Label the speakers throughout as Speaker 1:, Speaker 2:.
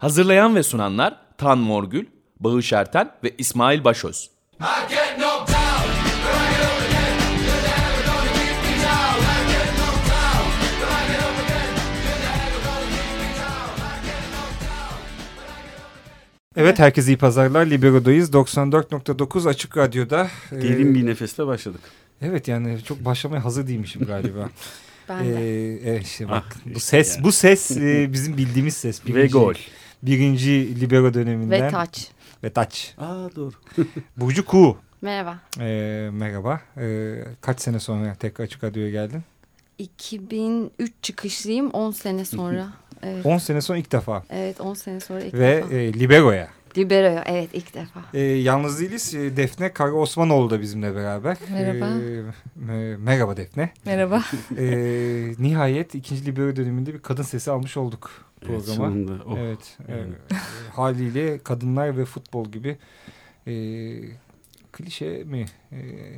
Speaker 1: Hazırlayan ve sunanlar Tan Morgül, Bağış Erten ve İsmail Başöz.
Speaker 2: Evet herkese iyi pazarlar. Libero'dayız. 94.9 Açık Radyo'da. Ee,
Speaker 3: Derin bir nefesle başladık.
Speaker 2: Evet yani çok başlamaya hazır değilmişim galiba.
Speaker 4: Ben de.
Speaker 2: Ee, evet işte bak
Speaker 3: Ah,
Speaker 2: bu
Speaker 3: işte
Speaker 2: ses
Speaker 3: yani.
Speaker 2: bu ses e, bizim bildiğimiz ses.
Speaker 3: Ve gol.
Speaker 2: Birinci Libero döneminden.
Speaker 4: Ve taç.
Speaker 2: Ve taç.
Speaker 3: Aa doğru.
Speaker 2: Burcu Kuğu.
Speaker 4: Merhaba.
Speaker 2: Ee, merhaba. Ee, kaç sene sonra tekrar Açık Radyo'ya geldin?
Speaker 4: 2003 çıkışlıyım 10 sene sonra. Evet,
Speaker 2: 10 sene sonra ilk defa.
Speaker 4: evet 10 sene sonra ilk
Speaker 2: Ve
Speaker 4: defa.
Speaker 2: e, Libero'ya.
Speaker 4: Libero'ya evet ilk defa.
Speaker 2: E, yalnız değiliz. E, Defne Kara Osmanoğlu da bizimle beraber.
Speaker 5: Merhaba.
Speaker 2: E, me- merhaba Defne.
Speaker 5: Merhaba.
Speaker 2: E, nihayet ikinci Libero döneminde bir kadın sesi almış olduk
Speaker 3: Evet,
Speaker 2: programa.
Speaker 3: sonunda. Oh.
Speaker 2: Evet. e,
Speaker 3: Evet.
Speaker 2: e, haliyle kadınlar ve futbol gibi e, klişe mi? E,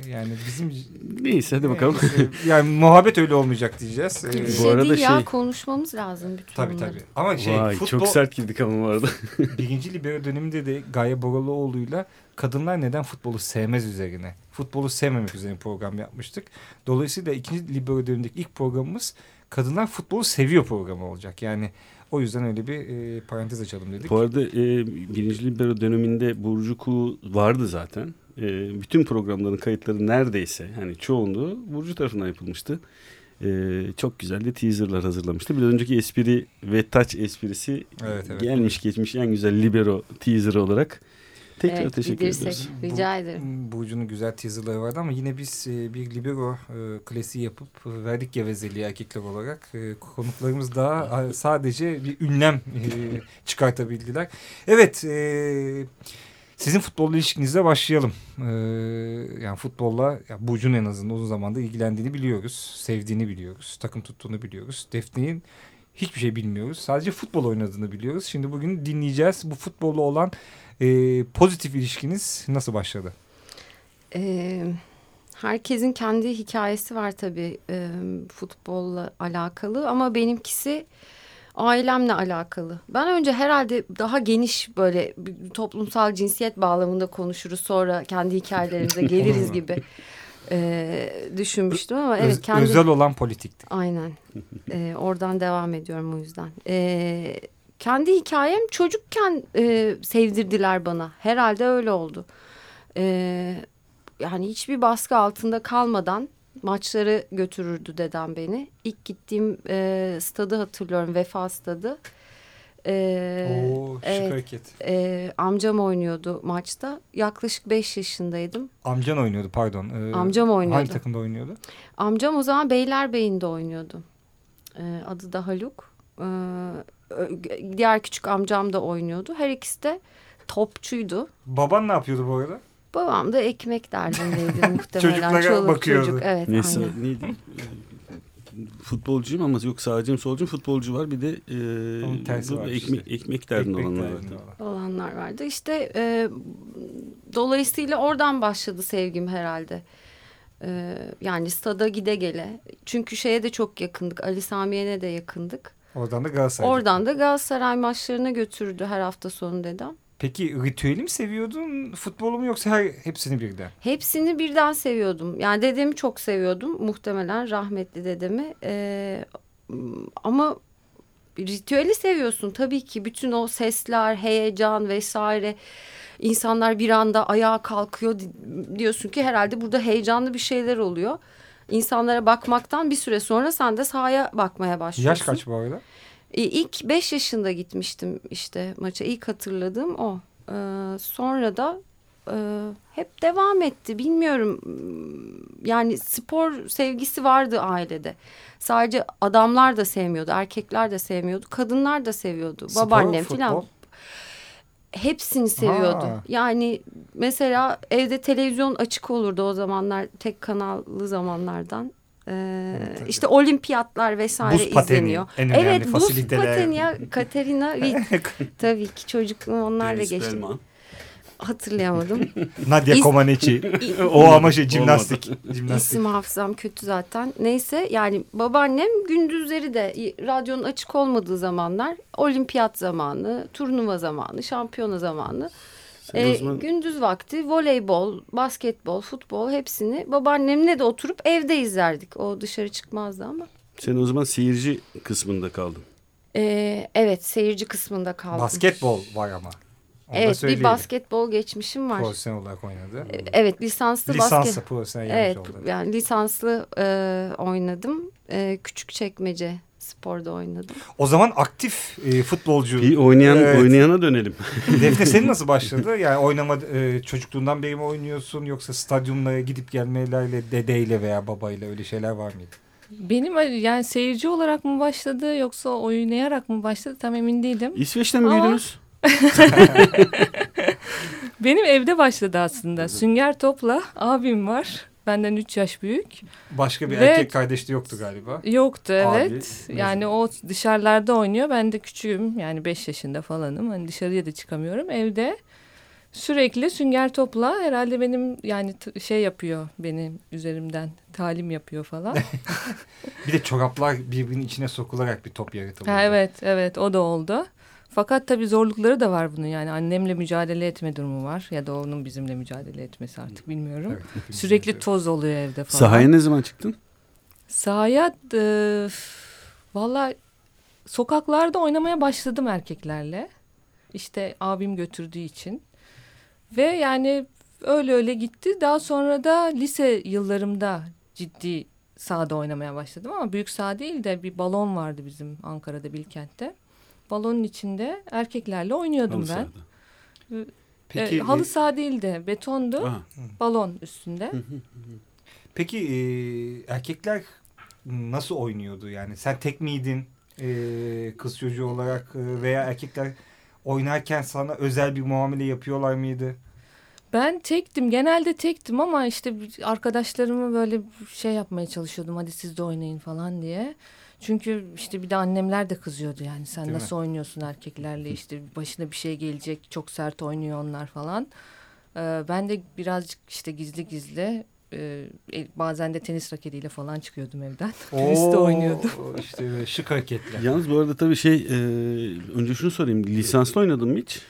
Speaker 2: yani bizim
Speaker 3: Neyse hadi bakalım.
Speaker 2: Neyse, yani muhabbet öyle olmayacak diyeceğiz. E,
Speaker 4: Bir
Speaker 3: Bu
Speaker 4: şey
Speaker 3: arada
Speaker 4: değil ya
Speaker 3: şey-
Speaker 4: konuşmamız lazım bütün
Speaker 2: tabii
Speaker 4: bunları.
Speaker 2: tabii. Ama şey
Speaker 3: Vay
Speaker 2: futbol
Speaker 3: çok sert girdik ama bu arada.
Speaker 2: birinci libero döneminde de Gaye Boraloğlu'yla kadınlar neden futbolu sevmez üzerine, futbolu sevmemek üzerine program yapmıştık. Dolayısıyla ikinci libero dönemindeki ilk programımız kadınlar futbolu seviyor programı olacak. Yani o yüzden öyle bir e, parantez açalım dedik.
Speaker 3: bu arada e, birinci libero döneminde Burcu Kuğu vardı zaten. E, bütün programların kayıtları neredeyse hani çoğunluğu Burcu tarafından yapılmıştı. E, çok güzel de teaserlar hazırlamıştı. Bir önceki espri ve touch esprisi
Speaker 2: Evet, evet.
Speaker 3: gelmiş geçmiş en güzel libero teaser olarak. Tekrar
Speaker 4: Evet,
Speaker 3: teşekkür
Speaker 4: gidirsek.
Speaker 3: ediyoruz.
Speaker 4: Rica ederim.
Speaker 2: Burcu'nun güzel teaserları vardı ama yine biz e, bir libero e, klasiği yapıp e, verdik gevezeliği erkekler olarak. E, konuklarımız daha sadece bir ünlem e, çıkartabildiler. Evet, e, sizin futbolla ilişkinizle başlayalım. E, yani futbolla ya Burcu'nun en azından uzun zamandır ilgilendiğini biliyoruz. Sevdiğini biliyoruz. Takım tuttuğunu biliyoruz. Defne'nin hiçbir şey bilmiyoruz. Sadece futbol oynadığını biliyoruz. Şimdi bugün dinleyeceğiz. Bu futbolla olan e, pozitif ilişkiniz nasıl başladı?
Speaker 4: Ee, herkesin kendi hikayesi var tabii e, futbolla alakalı ama benimkisi ailemle alakalı. Ben önce herhalde daha geniş böyle toplumsal cinsiyet bağlamında konuşuruz sonra kendi hikayelerimize geliriz gibi e, düşünmüştüm ama evet kendi
Speaker 2: Özel olan politikti.
Speaker 4: Aynen. Ee, oradan devam ediyorum o yüzden. Ee, kendi hikayem çocukken e, sevdirdiler bana. Herhalde öyle oldu. Ee, yani hiçbir baskı altında kalmadan maçları götürürdü dedem beni. İlk gittiğim e, stadı hatırlıyorum. Vefa stadı. Ee,
Speaker 2: Oo, şık
Speaker 4: evet.
Speaker 2: hareket.
Speaker 4: e, amcam oynuyordu maçta. Yaklaşık beş yaşındaydım.
Speaker 2: Amcan oynuyordu pardon. Ee,
Speaker 4: Amcam oynuyordu.
Speaker 2: Hangi takımda oynuyordu?
Speaker 4: Amcam o zaman Beylerbeyi'nde oynuyordu. Ee, adı da Haluk. Ee, diğer küçük amcam da oynuyordu. Her ikisi de topçuydu.
Speaker 2: Baban ne yapıyordu bu arada?
Speaker 4: Babam da ekmek derdindeydi muhtemelen.
Speaker 2: Çocuklara
Speaker 4: Çoluk
Speaker 2: bakıyordu.
Speaker 4: Çocuk. Evet,
Speaker 3: Neyse
Speaker 4: aynen.
Speaker 3: neydi? Futbolcuyum ama yok sağcıyım solcuyum futbolcu var bir de e,
Speaker 2: tersi
Speaker 3: bu
Speaker 2: var
Speaker 3: ekmek,
Speaker 2: işte.
Speaker 3: ekmek derdinde
Speaker 2: Ekmek
Speaker 3: olanlar vardı.
Speaker 2: olan.
Speaker 4: olanlar vardı. İşte e, dolayısıyla oradan başladı sevgim herhalde. E, yani stada gide gele. Çünkü şeye de çok yakındık. Ali Samiye'ne de yakındık.
Speaker 2: Oradan da Galatasaray.
Speaker 4: Oradan da Galatasaray maçlarına götürdü her hafta sonu dedem.
Speaker 2: Peki ritüeli mi seviyordun futbolu mu yoksa her hepsini birden?
Speaker 4: Hepsini birden seviyordum. Yani dedemi çok seviyordum. Muhtemelen rahmetli dedemi. Ee, ama ritüeli seviyorsun tabii ki. Bütün o sesler, heyecan vesaire. İnsanlar bir anda ayağa kalkıyor. Di- Diyorsun ki herhalde burada heyecanlı bir şeyler oluyor. İnsanlara bakmaktan bir süre sonra sen de sahaya bakmaya başlıyorsun.
Speaker 2: Yaş kaç bu arada?
Speaker 4: E, İlk beş yaşında gitmiştim işte maça. İlk hatırladığım o. Ee, sonra da e, hep devam etti. Bilmiyorum yani spor sevgisi vardı ailede. Sadece adamlar da sevmiyordu, erkekler de sevmiyordu, kadınlar da seviyordu.
Speaker 2: Spor,
Speaker 4: Babaannem falan hepsini seviyordu.
Speaker 2: Ha.
Speaker 4: Yani mesela evde televizyon açık olurdu o zamanlar tek kanallı zamanlardan. Ee,
Speaker 2: tabii.
Speaker 4: işte olimpiyatlar vesaire
Speaker 2: Buz pateni,
Speaker 4: izleniyor.
Speaker 2: en
Speaker 4: evet buz
Speaker 2: fasiliteler.
Speaker 4: pateni ya Katerina Witt. Tabii ki çocukluğum onlarla
Speaker 3: Deniz
Speaker 4: geçti.
Speaker 3: Belman.
Speaker 4: Hatırlayamadım.
Speaker 2: Nadia Comaneci. O ama şey jimnastik. jimnastik.
Speaker 4: İsim hafızam kötü zaten. Neyse yani babaannem gündüzleri de radyonun açık olmadığı zamanlar olimpiyat zamanı, turnuva zamanı, şampiyona zamanı. E,
Speaker 3: zaman
Speaker 4: gündüz vakti voleybol, basketbol, futbol hepsini babaannemle de oturup evde izlerdik. O dışarı çıkmazdı ama.
Speaker 3: sen o zaman seyirci kısmında kaldın.
Speaker 4: E, evet seyirci kısmında kaldım.
Speaker 2: Basketbol var ama. Onu
Speaker 4: Evet bir basketbol geçmişim var.
Speaker 2: Profesyonel olarak oynadı.
Speaker 4: E, Evet lisanslı
Speaker 2: Lisanslı
Speaker 4: basket.
Speaker 2: profesyonel
Speaker 4: Evet
Speaker 2: oldu.
Speaker 4: yani lisanslı e, oynadım. E, küçük çekmece sporda oynadım.
Speaker 2: O zaman aktif e, futbolcu.
Speaker 3: Bir oynayan
Speaker 2: Evet.
Speaker 3: oynayana dönelim.
Speaker 2: Defne senin nasıl başladı? Yani oynama e, çocukluğundan beri mi oynuyorsun yoksa stadyumlara gidip gelmelerle dedeyle veya babayla öyle şeyler var mıydı?
Speaker 5: Benim yani seyirci olarak mı başladı yoksa oynayarak mı başladı tam emin değilim.
Speaker 3: İsveç'te mi
Speaker 5: Ama-
Speaker 3: büyüdünüz?
Speaker 5: Benim evde başladı aslında. Sünger Top'la abim var. Benden 3 yaş büyük.
Speaker 2: Başka bir
Speaker 5: Ve-
Speaker 2: erkek kardeş de yoktu galiba.
Speaker 5: Yoktu
Speaker 2: Abi,
Speaker 5: evet. yani o dışarılarda oynuyor. Ben de küçüğüm. Yani 5 yaşında falanım. Hani dışarıya da çıkamıyorum. Evde sürekli sünger topla herhalde benim yani şey yapıyor benim üzerimden. Talim yapıyor falan.
Speaker 2: Bir de çoraplar birbirinin içine sokularak bir top yaratılıyor.
Speaker 5: evet evet o da oldu. Fakat tabii zorlukları da var bunun yani annemle mücadele etme durumu var ya da onun bizimle mücadele etmesi artık bilmiyorum.
Speaker 2: Evet,
Speaker 5: Sürekli toz oluyor evde falan.
Speaker 3: Sahaya ne zaman çıktın?
Speaker 5: Sahaya e, valla sokaklarda oynamaya başladım erkeklerle. İşte abim götürdüğü için. Ve yani öyle öyle gitti. Daha sonra da lise yıllarımda ciddi sahada oynamaya başladım ama büyük saha değil de bir balon vardı bizim Ankara'da Bilkent'te. Balonun içinde erkeklerle oynuyordum
Speaker 3: Halı
Speaker 5: ben.
Speaker 3: sahada.
Speaker 2: Peki,
Speaker 5: E, halı
Speaker 2: e,
Speaker 5: saha değil de betondu.
Speaker 3: Aha.
Speaker 5: Balon üstünde.
Speaker 2: Peki e, erkekler nasıl oynuyordu yani? Sen tek miydin e, kız çocuğu olarak e, veya erkekler oynarken sana özel bir muamele yapıyorlar mıydı?
Speaker 5: Ben tektim. Genelde tektim ama işte arkadaşlarımı böyle şey yapmaya çalışıyordum. Hadi siz de oynayın falan diye. Çünkü işte bir de annemler de kızıyordu yani. Sen
Speaker 2: Değil mi?
Speaker 5: nasıl oynuyorsun erkeklerle işte başına bir şey gelecek. Çok sert oynuyor onlar falan. Ee, ben de birazcık işte gizli gizli e, e, bazen de tenis raketiyle falan çıkıyordum evden. Tenis de
Speaker 2: Oo,
Speaker 5: oynuyordum.
Speaker 2: İşte şık hareketler.
Speaker 3: Yalnız bu arada tabii şey e, önce şunu sorayım. Lisanslı oynadın mı hiç?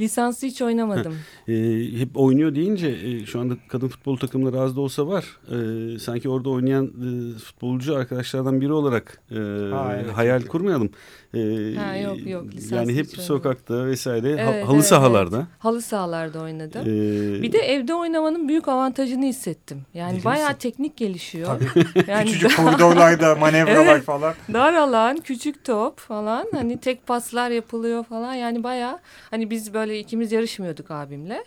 Speaker 5: Lisanslı hiç oynamadım.
Speaker 3: E, hep oynuyor deyince e, şu anda kadın futbol takımları az da olsa var. E, sanki orada oynayan e, futbolcu arkadaşlardan biri olarak e,
Speaker 2: Ha, evet,
Speaker 3: hayal kurmayalım. E,
Speaker 5: Ha, yok, yok, lisanslı
Speaker 3: Yani hep
Speaker 5: hiç
Speaker 3: sokakta vesaire
Speaker 5: Evet,
Speaker 3: halı
Speaker 5: evet,
Speaker 3: sahalarda.
Speaker 5: Halı sahalarda oynadım.
Speaker 3: E,
Speaker 5: Bir de evde oynamanın büyük avantajını hissettim. Yani
Speaker 2: Ciddi
Speaker 5: bayağı
Speaker 2: misin?
Speaker 5: teknik gelişiyor.
Speaker 2: Tabii.
Speaker 5: Yani
Speaker 2: Küçücük koridorlarda manevralar
Speaker 5: Evet.
Speaker 2: falan.
Speaker 5: dar alan, küçük top falan. Hani tek paslar yapılıyor falan. Yani bayağı hani biz böyle ikimiz yarışmıyorduk abimle.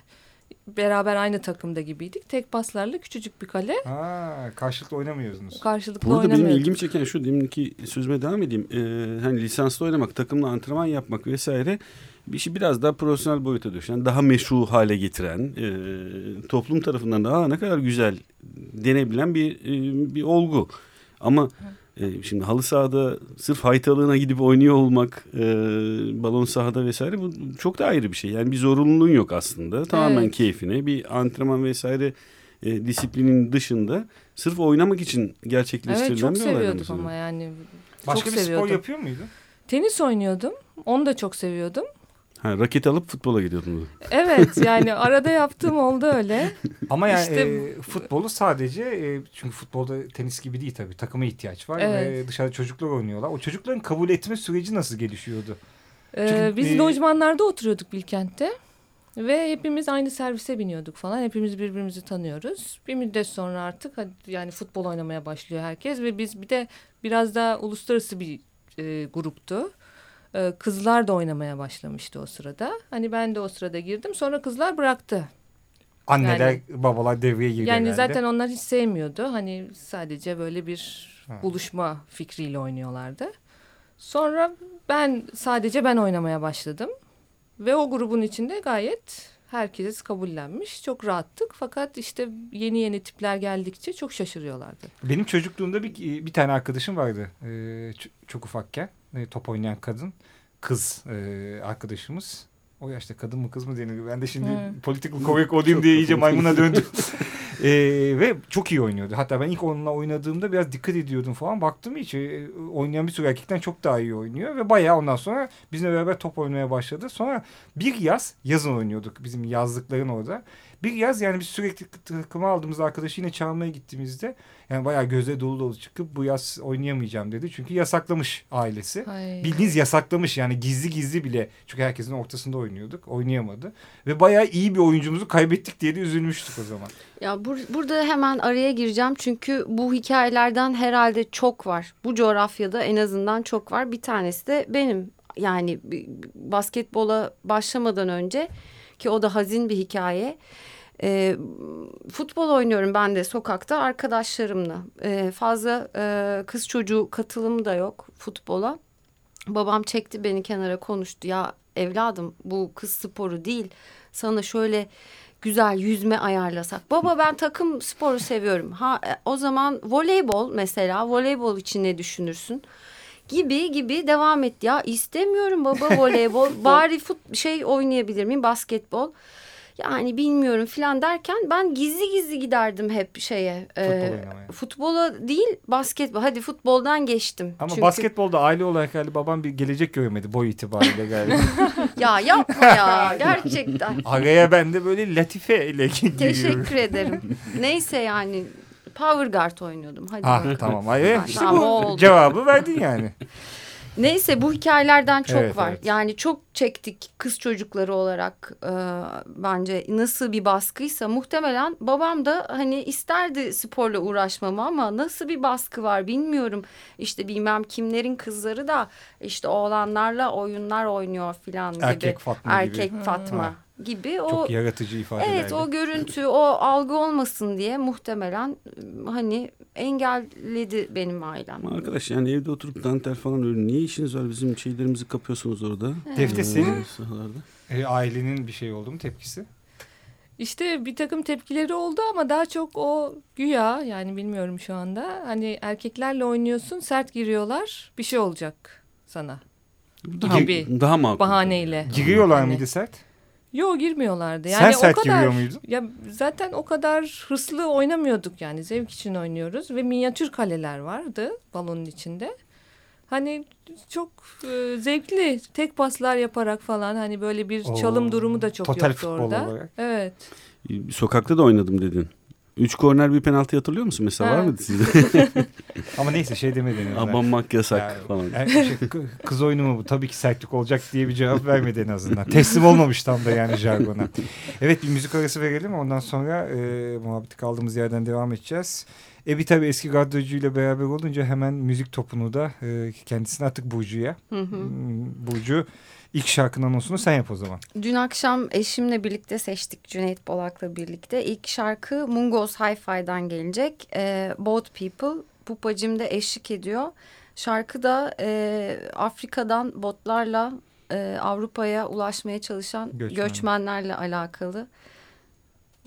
Speaker 5: Beraber aynı takımda gibiydik. Tek paslarla küçücük bir kale
Speaker 2: Ha, karşılıklı oynamıyorsunuz.
Speaker 5: karşılıklı
Speaker 3: Burada benim ilgimi çeken şu deminki sözüme devam edeyim. Ee, hani lisanslı oynamak, takımla antrenman yapmak vesaire bir işi biraz daha profesyonel boyuta düşen, daha meşru hale getiren, e, toplum tarafından da "Aa, ne kadar güzel denebilen bir e, bir olgu. Ama e, şimdi halı sahada sırf haytalığına gidip oynuyor olmak, e, balon sahada vesaire bu çok da ayrı bir şey. Yani bir zorunluluğun yok aslında. Tamamen
Speaker 5: Evet.
Speaker 3: keyfine bir antrenman vesaire e, disiplinin dışında sırf oynamak için gerçekleştirilen
Speaker 5: Evet çok
Speaker 3: bir olaydan
Speaker 5: seviyorduk
Speaker 3: bahsediyorum.
Speaker 5: ama yani.
Speaker 2: Başka
Speaker 5: çok
Speaker 2: bir spor
Speaker 5: seviyordum.
Speaker 2: yapıyor muydu?
Speaker 5: Tenis oynuyordum. Onu da çok seviyordum.
Speaker 3: Ha, raket alıp futbola gidiyordunuz.
Speaker 5: Evet yani arada yaptığım oldu öyle.
Speaker 2: Ama yani
Speaker 5: İşte-
Speaker 2: e, futbolu sadece e, çünkü futbolda tenis gibi değil tabii takıma ihtiyaç var
Speaker 5: Evet.
Speaker 2: ve dışarıda çocuklar oynuyorlar. O çocukların kabul etme süreci nasıl gelişiyordu?
Speaker 5: Ee,
Speaker 2: Çünkü,
Speaker 5: biz
Speaker 2: e,
Speaker 5: lojmanlarda oturuyorduk Bilkent'te. Ve hepimiz aynı servise biniyorduk falan. Hepimiz birbirimizi tanıyoruz. Bir müddet sonra artık hadi yani futbol oynamaya başlıyor herkes. Ve biz bir de biraz daha uluslararası bir e, gruptu. E, kızlar da oynamaya başlamıştı o sırada. Hani ben de o sırada girdim. Sonra kızlar bıraktı.
Speaker 2: Anneler,
Speaker 5: Yani-
Speaker 2: babalar devreye girdi
Speaker 5: Yani
Speaker 2: herhalde.
Speaker 5: zaten onlar hiç sevmiyordu. Hani sadece böyle bir
Speaker 2: Ha.
Speaker 5: buluşma fikriyle oynuyorlardı. Sonra ben sadece ben oynamaya başladım. Ve o grubun içinde gayet herkes kabullenmiş. Çok rahattık. Fakat işte yeni yeni tipler geldikçe çok şaşırıyorlardı.
Speaker 2: Benim çocukluğumda bir, bir tane arkadaşım vardı. E, ç- çok ufakken e, top oynayan kadın. Kız e, arkadaşımız. o yaşta kadın mı kız mı denir. Ben de şimdi
Speaker 5: Hı.
Speaker 2: political correct olayım diye iyice maymuna döndüm. Ee, ve çok iyi oynuyordu. Hatta ben ilk onunla oynadığımda biraz dikkat ediyordum falan. Baktım hiç e, oynayan bir sürü erkekten çok daha iyi oynuyor. Ve bayağı ondan sonra bizimle beraber top oynamaya başladı. Sonra bir yaz yazın oynuyorduk bizim yazlıkların orada. Bir yaz yani biz sürekli takıma aldığımız arkadaşı yine çalmaya gittiğimizde yani bayağı göze dolu dolu çıkıp bu yaz oynayamayacağım dedi. Çünkü yasaklamış ailesi.
Speaker 5: Ay.
Speaker 2: Bildiğiniz yasaklamış yani gizli gizli bile. Çünkü herkesin ortasında oynuyorduk. Oynayamadı. Ve bayağı iyi bir oyuncumuzu kaybettik diye de üzülmüştük o zaman.
Speaker 4: Ya bur- burada hemen araya gireceğim çünkü bu hikayelerden herhalde çok var. Bu coğrafyada en azından çok var. Bir tanesi de benim. Yani basketbola başlamadan önce ki o da hazin bir hikaye. Ee, futbol oynuyorum ben de sokakta arkadaşlarımla. Ee, fazla e, kız çocuğu katılımı da yok futbola. Babam çekti beni kenara konuştu. Ya evladım bu kız sporu değil. Sana şöyle güzel yüzme ayarlasak. Baba ben takım sporu seviyorum. Ha e, o zaman voleybol mesela voleybol için ne düşünürsün? Gibi gibi devam etti. Ya istemiyorum baba voleybol. Bari fut şey oynayabilir miyim basketbol? Yani bilmiyorum filan derken ben gizli gizli giderdim hep şeye. e,
Speaker 2: oynamaya.
Speaker 4: futbola değil basketbol. Hadi futboldan geçtim.
Speaker 2: Ama
Speaker 4: Çünkü-
Speaker 2: basketbolda aile olarak herhalde babam bir gelecek görmedi boy itibariyle galiba.
Speaker 4: Ya yapma ya gerçekten.
Speaker 2: Araya ben de böyle latife ile giriyorum.
Speaker 4: Teşekkür ederim. Neyse yani power guard oynuyordum. Hadi
Speaker 2: Ha
Speaker 4: bakalım.
Speaker 2: tamam. Ay,
Speaker 4: Ha,
Speaker 2: işte bu
Speaker 4: oldu.
Speaker 2: cevabı verdin yani.
Speaker 4: Neyse bu hikayelerden çok
Speaker 2: Evet,
Speaker 4: var.
Speaker 2: evet.
Speaker 4: Yani çok çektik kız çocukları olarak e, bence nasıl bir baskıysa muhtemelen babam da hani isterdi sporla uğraşmamı ama nasıl bir baskı var bilmiyorum. İşte bilmem kimlerin kızları da işte oğlanlarla oyunlar oynuyor filan gibi.
Speaker 2: Erkek Fatma gibi.
Speaker 4: Erkek Fatma
Speaker 2: Ha.
Speaker 4: Gibi. O
Speaker 2: Çok yaratıcı ifadelerle.
Speaker 4: Evet o görüntü o algı olmasın diye muhtemelen hani engelledi benim ailem.
Speaker 3: Ama arkadaş yani evde oturup dantel falan öyle niye işiniz var bizim şeylerimizi kapıyorsunuz orada?
Speaker 2: Defne
Speaker 3: Ee,
Speaker 2: e, ailenin bir şey oldu mu tepkisi?
Speaker 5: İşte bir takım tepkileri oldu ama daha çok o güya yani bilmiyorum şu anda. Hani erkeklerle oynuyorsun sert giriyorlar bir şey olacak sana
Speaker 3: Daha,
Speaker 5: gibi
Speaker 3: daha makul.
Speaker 5: bahaneyle.
Speaker 2: Giriyorlar
Speaker 5: Hani-
Speaker 2: mıydı sert?
Speaker 5: Yo girmiyorlardı.
Speaker 2: Sen
Speaker 5: Yani
Speaker 2: sert
Speaker 5: o kadar,
Speaker 2: giriyor muydun?
Speaker 5: Ya zaten o kadar hırslı oynamıyorduk yani zevk için oynuyoruz ve minyatür kaleler vardı balonun içinde. Hani çok e, zevkli tek paslar yaparak falan hani böyle bir
Speaker 2: Oo,
Speaker 5: çalım durumu da çok
Speaker 2: total
Speaker 5: yoktu
Speaker 2: futbol
Speaker 5: orada.
Speaker 2: olarak.
Speaker 5: Evet.
Speaker 3: Sokakta da oynadım dedin. Üç korner bir penaltı hatırlıyor musun? Mesela
Speaker 5: Ha.
Speaker 3: var mıydı sizde?
Speaker 2: Ama neyse şey demedin.
Speaker 3: Abanmak yasak
Speaker 2: Yani,
Speaker 3: falan.
Speaker 2: er- şey, kı- kız oyunu mu bu? Tabii ki sertlik olacak diye bir cevap vermedi en azından. Teslim olmamış tam da yani jargona. Evet bir müzik arası verelim. Ondan sonra e, muhabbeti kaldığımız yerden devam edeceğiz. Ebi tabii eski radyocuyla beraber olunca hemen müzik topunu da e, kendisine attık Burcu'ya.
Speaker 4: Hı hı.
Speaker 2: Hmm, Burcu ilk şarkının anonsunu sen yap o zaman.
Speaker 4: Dün akşam eşimle birlikte seçtik Cüneyt Bolak'la birlikte. İlk şarkı Mungos Hi-Fi'den gelecek. E, Boat People. Pupacım da eşlik ediyor. Şarkı da e, Afrika'dan botlarla e, Avrupa'ya ulaşmaya çalışan
Speaker 2: Göçmen.
Speaker 4: göçmenlerle alakalı.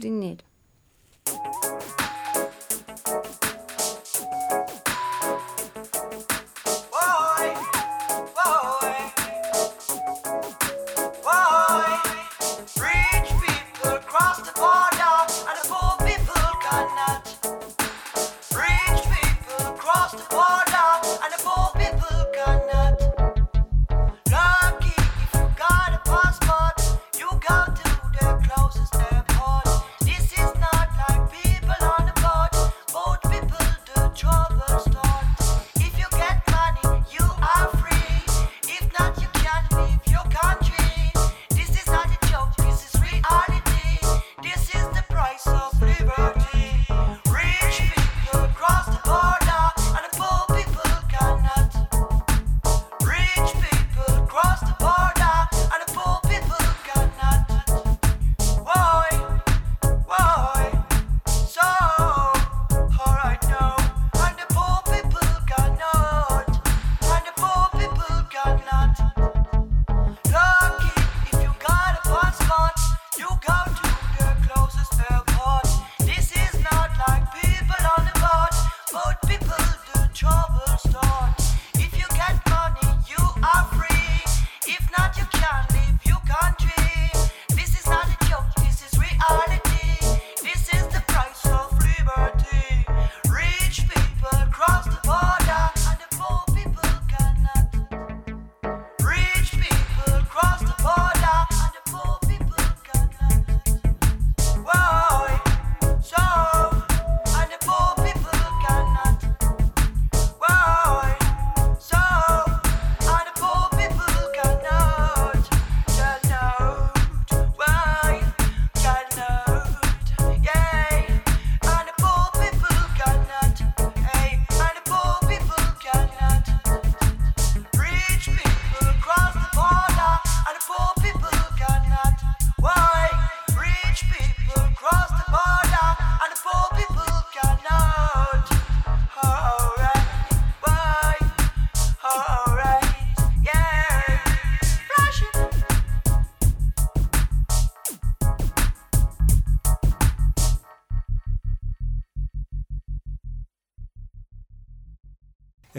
Speaker 4: Dinleyelim.
Speaker 6: Boy,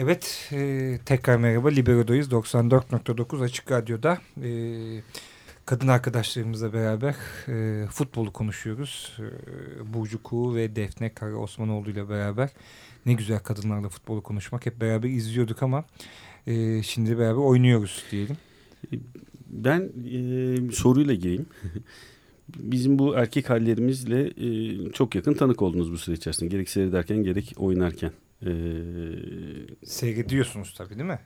Speaker 2: Evet, e, tekrar merhaba. Libero'dayız. 94.9 Açık Radyo'da. E, kadın arkadaşlarımızla beraber e, futbolu konuşuyoruz. E, Burcu Kuğu ve Defne Kara Osmanoğlu ile beraber. Ne güzel kadınlarla futbolu konuşmak. Hep beraber izliyorduk ama e, şimdi beraber oynuyoruz diyelim.
Speaker 3: Ben e, soruyla gireyim. Bizim bu erkek hallerimizle e, çok yakın tanık oldunuz bu süre içerisinde. Gerek seyrederken gerek oynarken. E,
Speaker 2: Seyrediyorsunuz tabii değil mi?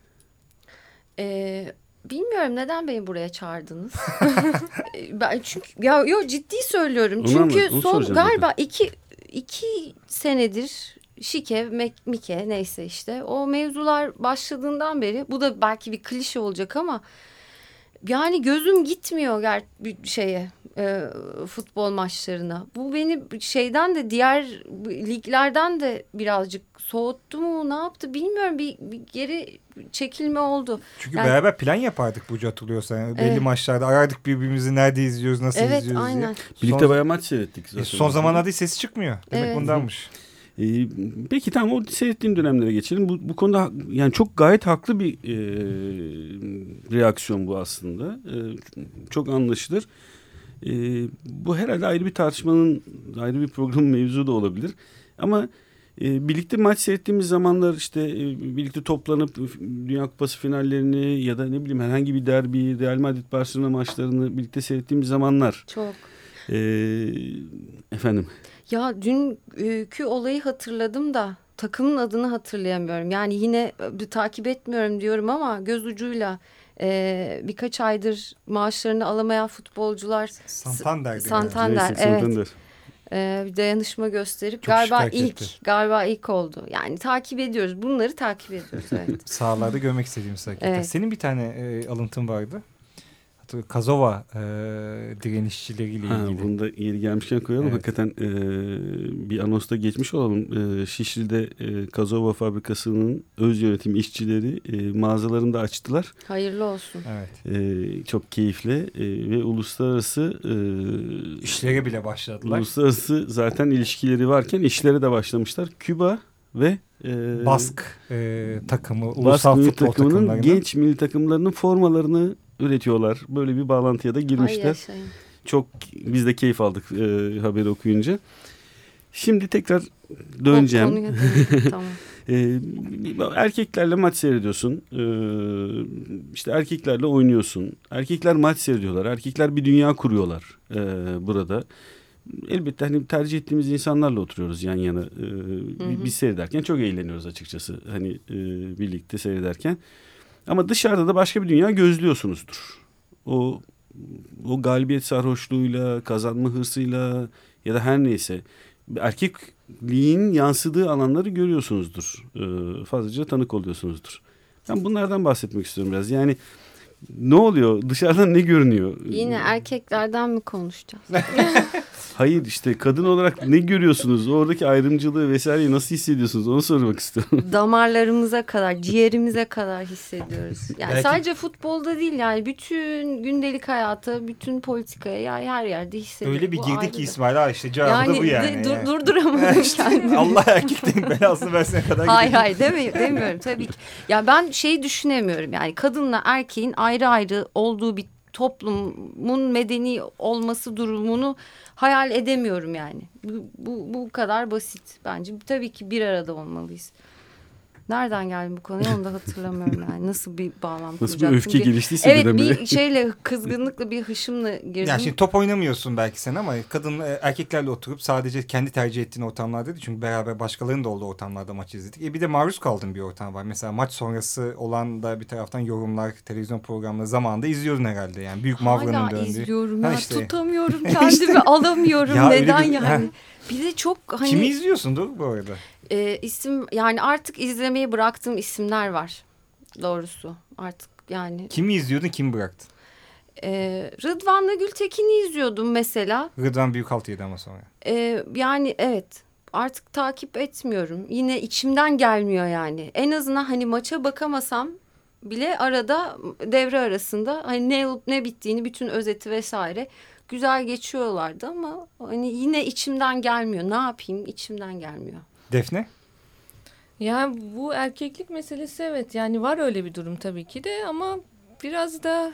Speaker 4: Ee, bilmiyorum neden beni buraya çağırdınız. Ben çünkü ya yo ciddi söylüyorum.
Speaker 3: Onu
Speaker 4: çünkü
Speaker 3: onu
Speaker 4: son galiba iki iki senedir Şike, Mek- Mike neyse işte o mevzular başladığından beri bu da belki bir klişe olacak ama yani gözüm gitmiyor ger bir şeye e, futbol maçlarına. Bu beni şeyden de diğer liglerden de birazcık soğuttu mu ne yaptı bilmiyorum bir, bir geri çekilme oldu.
Speaker 2: Çünkü
Speaker 4: Yani-
Speaker 2: beraber plan yapardık Burcu hatırlıyorsan. Yani Belli
Speaker 4: Evet.
Speaker 2: maçlarda arardık birbirimizi nerede izliyoruz, nasıl
Speaker 4: evet
Speaker 2: izliyoruz diye.
Speaker 4: aynen.
Speaker 3: birlikte
Speaker 2: Son-
Speaker 3: bayağı maç seyrettik.
Speaker 2: E,
Speaker 3: zaten.
Speaker 2: son zamanlarda hiç sesi çıkmıyor. Demek
Speaker 4: Evet.
Speaker 2: bundanmış.
Speaker 3: E, peki tamam o seyrettiğin dönemlere geçelim. Bu, bu konuda yani çok gayet haklı bir e, reaksiyon bu aslında. E, çok anlaşılır. E, bu herhalde ayrı bir tartışmanın ayrı bir programın mevzu da olabilir. Ama e, birlikte maç seyrettiğimiz zamanlar işte e, birlikte toplanıp Dünya Kupası finallerini ya da ne bileyim herhangi bir derbi, Real Madrid Barcelona maçlarını birlikte seyrettiğimiz zamanlar
Speaker 4: Çok.
Speaker 3: e, efendim
Speaker 4: Ya dünkü olayı hatırladım da takımın adını hatırlayamıyorum. Yani yine e, takip etmiyorum diyorum ama göz ucuyla e, birkaç aydır maaşlarını alamayan futbolcular. Santander
Speaker 3: Racing
Speaker 4: evet
Speaker 3: Santander.
Speaker 4: e, bir dayanışma gösterip
Speaker 2: Çok
Speaker 4: galiba ilk
Speaker 2: etti.
Speaker 4: galiba ilk oldu. Yani takip ediyoruz. Bunları takip ediyoruz evet.
Speaker 2: Sahalarda görmek istediğimiz hareketler.
Speaker 4: Evet.
Speaker 2: Senin bir tane e, alıntın vardı. Hatırlıyorum, Kazova e, direnişçileriyle
Speaker 3: Ha,
Speaker 2: ilgili.
Speaker 3: bunu da yeri gelmişken koyalım.
Speaker 2: Evet.
Speaker 3: Hakikaten e, bir anosta geçmiş olalım. E, Şişli'de e, Kazova fabrikasının öz yönetim işçileri e, mağazalarını da açtılar.
Speaker 4: Hayırlı olsun.
Speaker 2: Evet.
Speaker 3: E, çok keyifli e, ve uluslararası e,
Speaker 2: İşlere bile başladılar.
Speaker 3: uluslararası zaten ilişkileri varken işlere de başlamışlar. Küba ve e,
Speaker 2: Bask e, takımı,
Speaker 3: Bask
Speaker 2: ulusal
Speaker 3: milli
Speaker 2: futbol
Speaker 3: takımının
Speaker 2: takımlarının.
Speaker 3: genç milli takımlarının formalarını üretiyorlar. Böyle bir bağlantıya da girmişler. Çok biz de keyif aldık e, haberi okuyunca. Şimdi tekrar döneceğim.
Speaker 4: Konuya tamam.
Speaker 3: E, erkeklerle maç seyrediyorsun. E, işte erkeklerle oynuyorsun. Erkekler maç seyrediyorlar. Erkekler bir dünya kuruyorlar e, burada. Elbette hani tercih ettiğimiz insanlarla oturuyoruz yan yana. E,
Speaker 4: hı.
Speaker 3: Biz seyrederken çok eğleniyoruz açıkçası. Hani e, birlikte seyrederken. Ama dışarıda da başka bir dünya gözlüyorsunuzdur. O o galibiyet sarhoşluğuyla, kazanma hırsıyla ya da her neyse erkekliğin yansıdığı alanları görüyorsunuzdur. Ee, fazlaca tanık oluyorsunuzdur. Ben bunlardan bahsetmek istiyorum biraz. Yani ne oluyor? Dışarıdan ne görünüyor?
Speaker 4: Yine erkeklerden mi konuşacağız?
Speaker 3: Hayır işte kadın olarak ne görüyorsunuz? Oradaki ayrımcılığı vesaireyi nasıl hissediyorsunuz? Onu sormak istiyorum.
Speaker 4: damarlarımıza kadar, ciğerimize kadar hissediyoruz. Yani
Speaker 2: Belki-
Speaker 4: sadece futbolda değil yani bütün gündelik hayata, bütün politikaya yani her yerde hissediyoruz.
Speaker 2: Öyle bir
Speaker 4: Bu
Speaker 2: girdi
Speaker 4: ayrı
Speaker 2: ki. İsmail abi işte cevabı
Speaker 4: Yani,
Speaker 2: bu yani.
Speaker 4: de- dur,
Speaker 2: Yani.
Speaker 4: durduramadım kendimi.
Speaker 2: Allah erkeklerin belasını versene kadar
Speaker 4: Hayır hayır demi, demiyorum tabii ki. Ya ben şeyi düşünemiyorum yani kadınla erkeğin ayrı ayrı olduğu bir toplumun medeni olması durumunu hayal edemiyorum yani. Bu, bu, bu kadar basit bence. Tabii ki bir arada olmalıyız. Nereden geldim bu konuya onu da hatırlamıyorum yani. Nasıl bir bağlantı
Speaker 3: Nasıl bir öfke
Speaker 4: ki?
Speaker 3: geliştiyse
Speaker 4: Evet bir şeyle kızgınlıkla bir hışımla girdim.
Speaker 2: Yani şimdi top oynamıyorsun belki sen ama kadın e, erkeklerle oturup sadece kendi tercih ettiğin ortamlarda değil. Çünkü beraber başkalarının da olduğu ortamlarda maç izledik. E bir de maruz kaldığın bir ortam var. Mesela maç sonrası olan da bir taraftan yorumlar, televizyon programları zamanında izliyordun herhalde. Yani büyük Mavro'nun
Speaker 4: Hala
Speaker 2: döndüğü.
Speaker 4: izliyorum
Speaker 2: Ha
Speaker 4: ya
Speaker 2: işte.
Speaker 4: tutamıyorum kendimi alamıyorum
Speaker 2: Ya
Speaker 4: neden
Speaker 2: bir-
Speaker 4: yani.
Speaker 2: Ha.
Speaker 4: Bir de çok hani
Speaker 2: Kimi izliyorsundur bu arada?
Speaker 4: E, isim yani artık izlemeyi bıraktığım isimler var doğrusu artık yani
Speaker 2: Kimi izliyordun, kimi bıraktın?
Speaker 4: e, Rıdvan'la Gültekin'i izliyordum mesela
Speaker 2: Rıdvan Büyükaltı'ydı ama sonra.
Speaker 4: E, yani evet artık takip etmiyorum yine içimden gelmiyor yani en azından hani maça bakamasam bile arada devre arasında hani ne olup ne bittiğini bütün özeti vesaire güzel geçiyorlardı ama hani yine içimden gelmiyor ne yapayım içimden gelmiyor.
Speaker 2: Defne?
Speaker 5: Yani bu erkeklik meselesi evet yani var öyle bir durum tabii ki de ama biraz da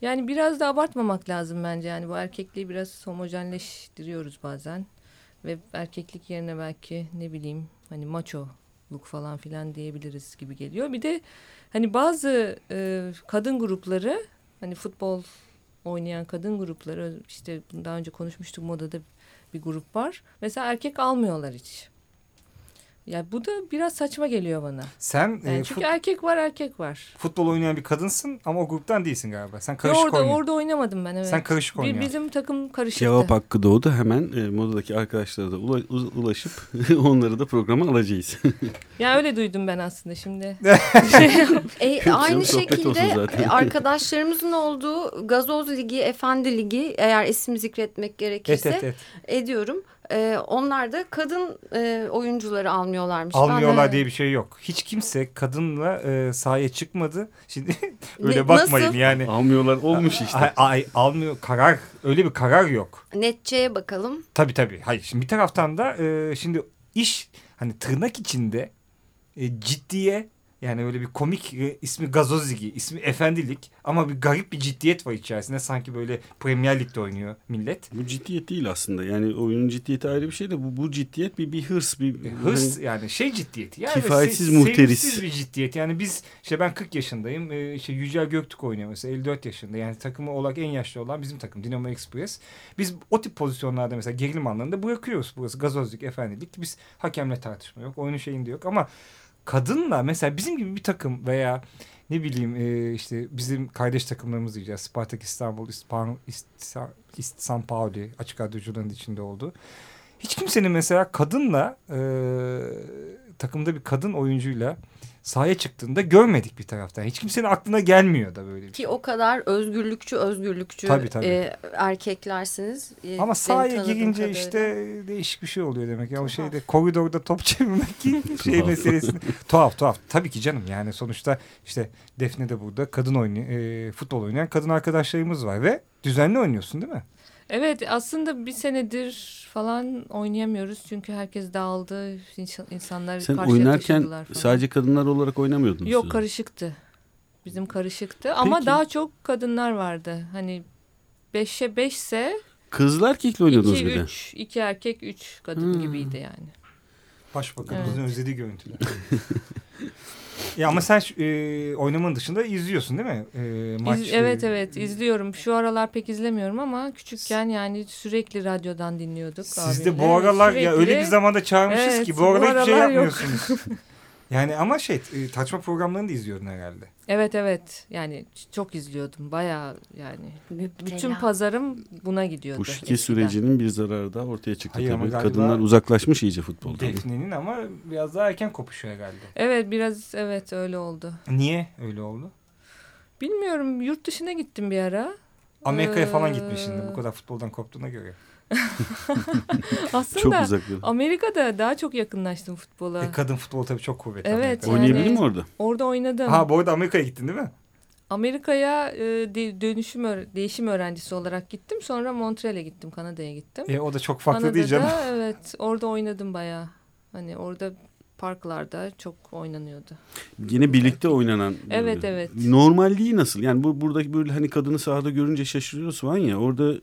Speaker 5: yani biraz da abartmamak lazım bence yani bu erkekliği biraz homojenleştiriyoruz bazen ve erkeklik yerine belki ne bileyim hani maçoluk falan filan diyebiliriz gibi geliyor. Bir de hani bazı e, kadın grupları hani futbol oynayan kadın grupları işte daha önce konuşmuştuk modada bir grup var. Mesela erkek almıyorlar hiç. Ya bu da biraz saçma geliyor bana.
Speaker 2: Sen
Speaker 5: Yani
Speaker 2: e,
Speaker 5: çünkü
Speaker 2: fut-
Speaker 5: erkek var erkek var.
Speaker 2: futbol oynayan bir kadınsın ama o gruptan değilsin galiba. Sen karışık
Speaker 5: orada
Speaker 2: oynuyorsun.
Speaker 5: orada oynamadım ben evet.
Speaker 2: Sen karışık
Speaker 5: Bir-
Speaker 2: oynuyorsun.
Speaker 5: Bizim takım karışıktı.
Speaker 3: Cevap hakkı doğdu. Hemen e, modadaki arkadaşlara da ula- ulaşıp onları da programa alacağız.
Speaker 5: Ya öyle duydum ben aslında şimdi.
Speaker 4: E,
Speaker 3: Canım,
Speaker 4: aynı şekilde e, arkadaşlarımızın olduğu Gazoz Ligi, Efendi Ligi eğer isim zikretmek gerekirse
Speaker 2: evet, evet.
Speaker 4: ediyorum. E, onlar da kadın e, oyuncuları almıyorlarmış. Ben
Speaker 2: Almıyorlar diye bir şey yok. Hiç kimse kadınla e, sahaya çıkmadı. Şimdi öyle
Speaker 4: Ne-
Speaker 2: bakmayın
Speaker 4: nasıl?
Speaker 2: yani.
Speaker 3: Almıyorlar olmuş işte.
Speaker 2: Ay, ay, almıyor karar öyle bir karar yok.
Speaker 4: Netçe'ye bakalım.
Speaker 2: Tabii tabii. Hayır şimdi bir taraftan da e, şimdi iş hani tırnak içinde e, ciddiye yani öyle bir komik e, ismi gazoz ligi, ismi efendilik ama bir garip bir ciddiyet var içerisinde. Sanki böyle Premier Lig'de oynuyor millet.
Speaker 3: Bu ciddiyet değil aslında. Yani oyunun ciddiyeti ayrı bir şey de bu, bu ciddiyet bir, bir hırs. Bir,
Speaker 2: E, Hırs
Speaker 3: hani-
Speaker 2: yani şey ciddiyeti. Yani
Speaker 3: Kifayetsiz
Speaker 2: se-
Speaker 3: muhteris.
Speaker 2: bir ciddiyet. Yani biz işte ben 40 yaşındayım. E, işte Yücel Göktürk oynuyor mesela 54 yaşında. Yani takımı olarak en yaşlı olan bizim takım Dinamo Express. Biz o tip pozisyonlarda mesela gerilim anlarında bırakıyoruz. Burası gazozluk, efendilik. Biz hakemle tartışma yok. Oyunun şeyinde yok ama kadınla mesela bizim gibi bir takım veya ne bileyim e, işte bizim kardeş takımlarımız diyeceğiz. Spartak İstanbul, İspan, İsta- İst- San Pauli açık radyocuların içinde oldu. Hiç kimsenin mesela kadınla e, takımda bir kadın oyuncuyla sahaya çıktığında görmedik bir taraftan. Hiç kimsenin aklına gelmiyor da böyle bir şey.
Speaker 4: Ki o kadar özgürlükçü özgürlükçü
Speaker 2: Tabii, tabii.
Speaker 4: e, erkeklersiniz. E,
Speaker 2: Ama sahaya girince
Speaker 4: kadarıyla.
Speaker 2: işte değişik bir şey oluyor demek. Ya o
Speaker 4: Tuhaf.
Speaker 2: şeyde koridorda top çevirmek şey meselesini. tuhaf tuhaf. Tabii ki canım yani sonuçta işte Defne de burada kadın oynuyor, e, futbol oynayan kadın arkadaşlarımız var ve düzenli oynuyorsun değil mi?
Speaker 5: Evet aslında bir senedir falan oynayamıyoruz çünkü herkes dağıldı. İnsan- insanlar
Speaker 3: Sen
Speaker 5: karşıya
Speaker 3: oynarken
Speaker 5: falan.
Speaker 3: sadece kadınlar olarak oynamıyordun.
Speaker 5: Yok
Speaker 3: siz.
Speaker 5: karışıktı. Bizim karışıktı ama
Speaker 3: Peki.
Speaker 5: daha çok kadınlar vardı. Hani 5'e 5'se
Speaker 3: Kızlar erkekle oynuyordunuz
Speaker 5: 2
Speaker 3: bir de.
Speaker 5: 3 2 erkek 3 kadın
Speaker 3: Hmm.
Speaker 5: gibiydi yani.
Speaker 2: Başbakanımızın
Speaker 5: Evet.
Speaker 2: özlediği görüntüler. ya ama sen e, oynamanın dışında izliyorsun değil mi? E, maç,
Speaker 5: İz- evet evet izliyorum. Şu aralar pek izlemiyorum ama küçükken yani sürekli radyodan dinliyorduk.
Speaker 2: Siz de
Speaker 5: abimle.
Speaker 2: bu aralar ya
Speaker 5: Sürekli-
Speaker 2: öyle bir zamanda çağırmışız
Speaker 5: Evet,
Speaker 2: ki bu aralar hiçbir şey yapmıyorsunuz. yani ama şey e, tartışma programlarını da izliyordun herhalde.
Speaker 5: Evet evet yani çok izliyordum bayağı yani. Bütün pazarım buna gidiyordu.
Speaker 3: Bu şike sürecinin bir zararı da ortaya çıktı
Speaker 2: Hayır
Speaker 3: tabii. Kadınlar uzaklaşmış iyice futboldan.
Speaker 2: Defne'nin ama biraz daha erken kopuşu herhalde.
Speaker 5: Evet biraz evet öyle oldu.
Speaker 2: Niye öyle oldu?
Speaker 5: Bilmiyorum yurt dışına gittim bir ara.
Speaker 2: Amerika'ya falan
Speaker 5: Ee,
Speaker 2: gitmiş şimdi bu kadar futboldan koptuğuna göre.
Speaker 5: Aslında
Speaker 3: Çok uzakları.
Speaker 5: Amerika'da daha çok yakınlaştım futbola.
Speaker 2: E, kadın futbolu tabii çok kuvvetli.
Speaker 5: Evet, yani-
Speaker 3: Oynayabildin mi orada?
Speaker 5: Orada oynadım.
Speaker 2: Ha bu arada Amerika'ya gittin değil mi?
Speaker 5: Amerika'ya e, de- dönüşüm değişim öğrencisi olarak gittim. Sonra Montreal'e gittim, Kanada'ya gittim.
Speaker 2: E, o da çok farklı
Speaker 5: Kanada'da
Speaker 2: canım.
Speaker 5: evet orada oynadım bayağı. Hani orada parklarda çok oynanıyordu.
Speaker 3: Yine birlikte oynanan.
Speaker 5: Evet, evet.
Speaker 3: Normalliği nasıl? Yani bu buradaki böyle hani kadını sahada görünce şaşırıyoruz falan ya. Orada e,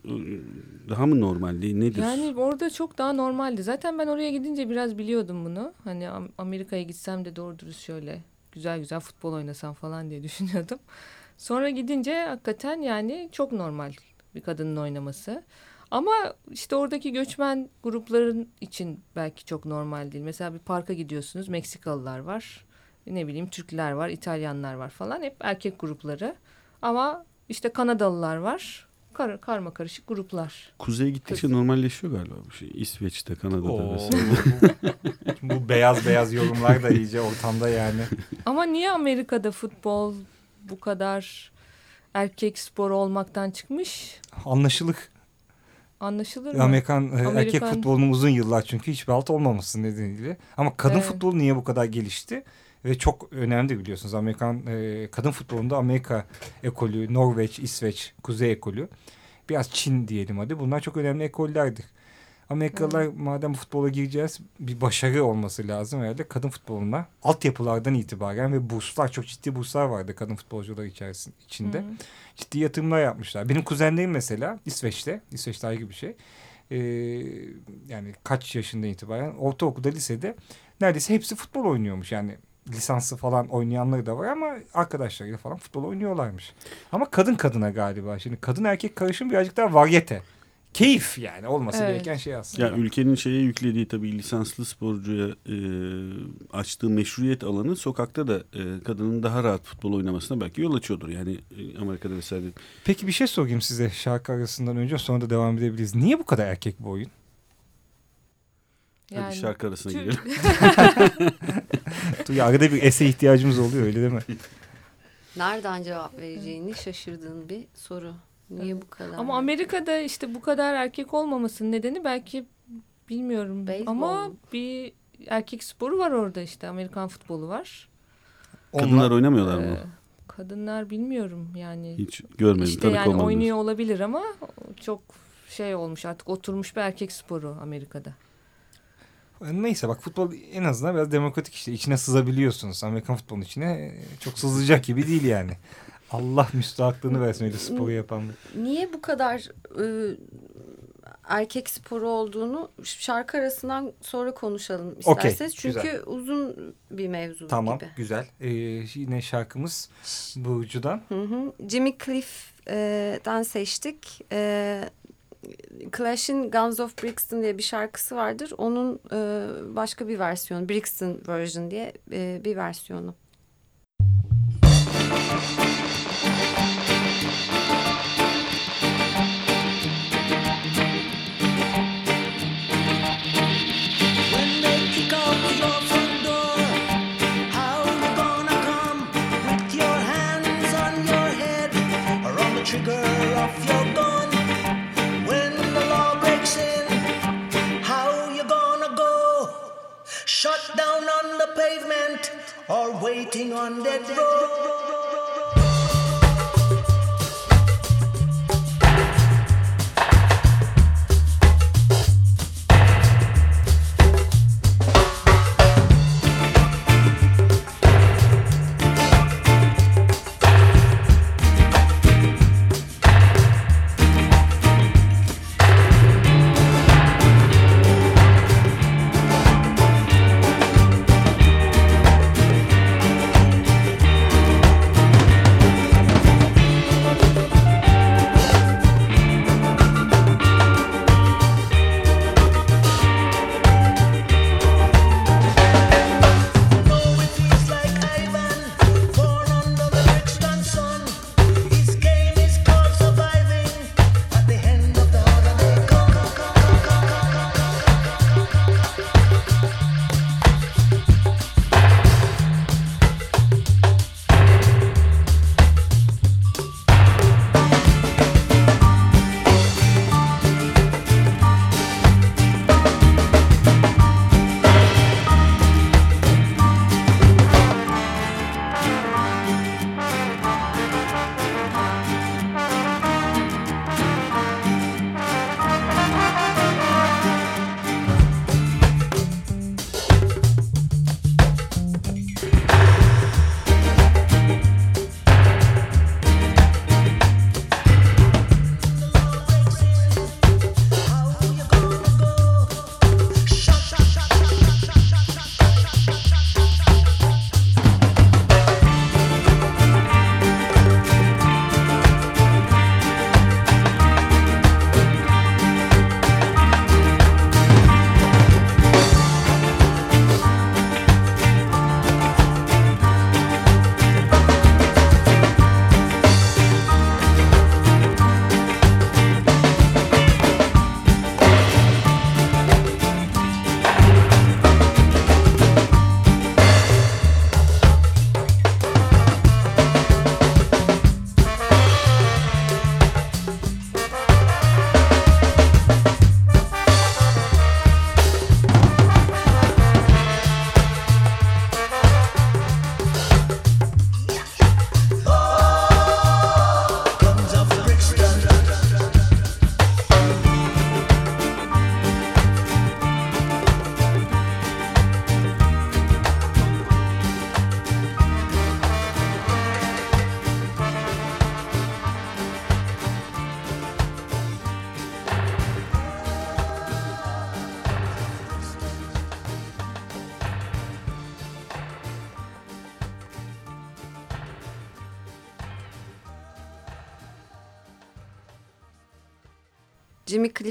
Speaker 3: daha mı normalliği nedir?
Speaker 5: Yani orada çok daha normaldi. Zaten ben oraya gidince biraz biliyordum bunu. Hani Am- Amerika'ya gitsem de doğru dürüst şöyle güzel güzel futbol oynasam falan diye düşünüyordum. Sonra gidince hakikaten yani çok normal bir kadının oynaması. Ama işte oradaki göçmen grupların için belki çok normal değil. Mesela bir parka gidiyorsunuz Meksikalılar var. Ne bileyim Türkler var, İtalyanlar var falan. Hep erkek grupları. Ama işte Kanadalılar var. Kar karma karışık gruplar.
Speaker 3: Kuzeye gittikçe normalleşiyor galiba bu şey. İsveç'te, Kanada'da
Speaker 2: Oo,
Speaker 3: vesaire.
Speaker 2: bu, bu beyaz beyaz yorumlar da iyice ortamda yani.
Speaker 5: Ama niye Amerika'da futbol bu kadar erkek sporu olmaktan çıkmış?
Speaker 2: Anlaşılık.
Speaker 5: Anlaşılır mı?
Speaker 2: Amerikan, e, erkek
Speaker 5: Amerikan-
Speaker 2: futbolunun uzun yıllar çünkü hiçbir alt olmaması nedeniyle. Ama kadın
Speaker 5: Evet.
Speaker 2: futbolu niye bu kadar gelişti? Ve çok önemli biliyorsunuz. Amerikan e, kadın futbolunda Amerika ekolü, Norveç, İsveç, Kuzey ekolü. Biraz Çin diyelim hadi. Bunlar çok önemli ekollerdir. Amerikalılar madem futbola gireceğiz bir başarı olması lazım herhalde kadın futboluna altyapılardan itibaren ve burslar çok ciddi burslar vardı kadın futbolcular içerisinde içinde.
Speaker 5: Hı.
Speaker 2: Ciddi yatırımlar yapmışlar. Benim kuzenlerim mesela İsveç'te, İsveç'te ayrı bir şey. Ee, yani kaç yaşında itibaren ortaokulda lisede neredeyse hepsi futbol oynuyormuş yani lisanslı falan oynayanları da var ama arkadaşlarıyla falan futbol oynuyorlarmış. Ama kadın kadına galiba. Şimdi kadın erkek karışım birazcık daha varyete. Keyif yani olması
Speaker 5: Evet.
Speaker 2: gereken şey aslında.
Speaker 3: Ya ülkenin şeye yüklediği tabii lisanslı sporcuya e, açtığı meşruiyet alanı sokakta da e, kadının daha rahat futbol oynamasına belki yol açıyordur. Yani e, Amerika'da vesaire.
Speaker 2: Peki bir şey sorayım size şarkı arasından önce sonra da devam edebiliriz. Niye bu kadar erkek bu oyun?
Speaker 3: Hadi şarkı arasına
Speaker 5: Tür-
Speaker 3: girelim.
Speaker 2: Dur, Arada bir ese ihtiyacımız oluyor öyle değil mi?
Speaker 4: Nereden cevap vereceğini şaşırdığın bir soru. Niye bu kadar?
Speaker 5: Ama Amerika'da işte bu kadar erkek olmamasının nedeni belki bilmiyorum.
Speaker 4: Beyzbol
Speaker 5: Ama bir erkek sporu var orada işte. Amerikan futbolu var.
Speaker 3: Kadınlar
Speaker 2: Onlar-
Speaker 3: oynamıyorlar mı?
Speaker 5: Ee, kadınlar bilmiyorum yani.
Speaker 3: Hiç görmedim.
Speaker 5: işte
Speaker 3: tanık
Speaker 5: yani oynuyor olabilir ama çok şey olmuş artık oturmuş bir erkek sporu Amerika'da.
Speaker 2: Neyse bak futbol en azından biraz demokratik işte. içine sızabiliyorsunuz. Amerikan futbolunun içine e, çok sızılacak gibi değil yani. Allah müstahaklığını versin öyle sporu yapanlar.
Speaker 4: Niye bu kadar e, erkek sporu olduğunu şarkı arasından sonra konuşalım isterseniz. Çünkü
Speaker 2: güzel.
Speaker 4: uzun bir mevzu
Speaker 2: Tamam
Speaker 4: gibi.
Speaker 2: güzel. Ee, yine şarkımız Burcu'dan.
Speaker 4: Hı hı. Jimmy Cliff'den seçtik. E, Clash'in Guns of Brixton diye bir şarkısı vardır. Onun e, başka bir versiyonu, Brixton version diye e, bir versiyonu.
Speaker 6: When waiting on that road?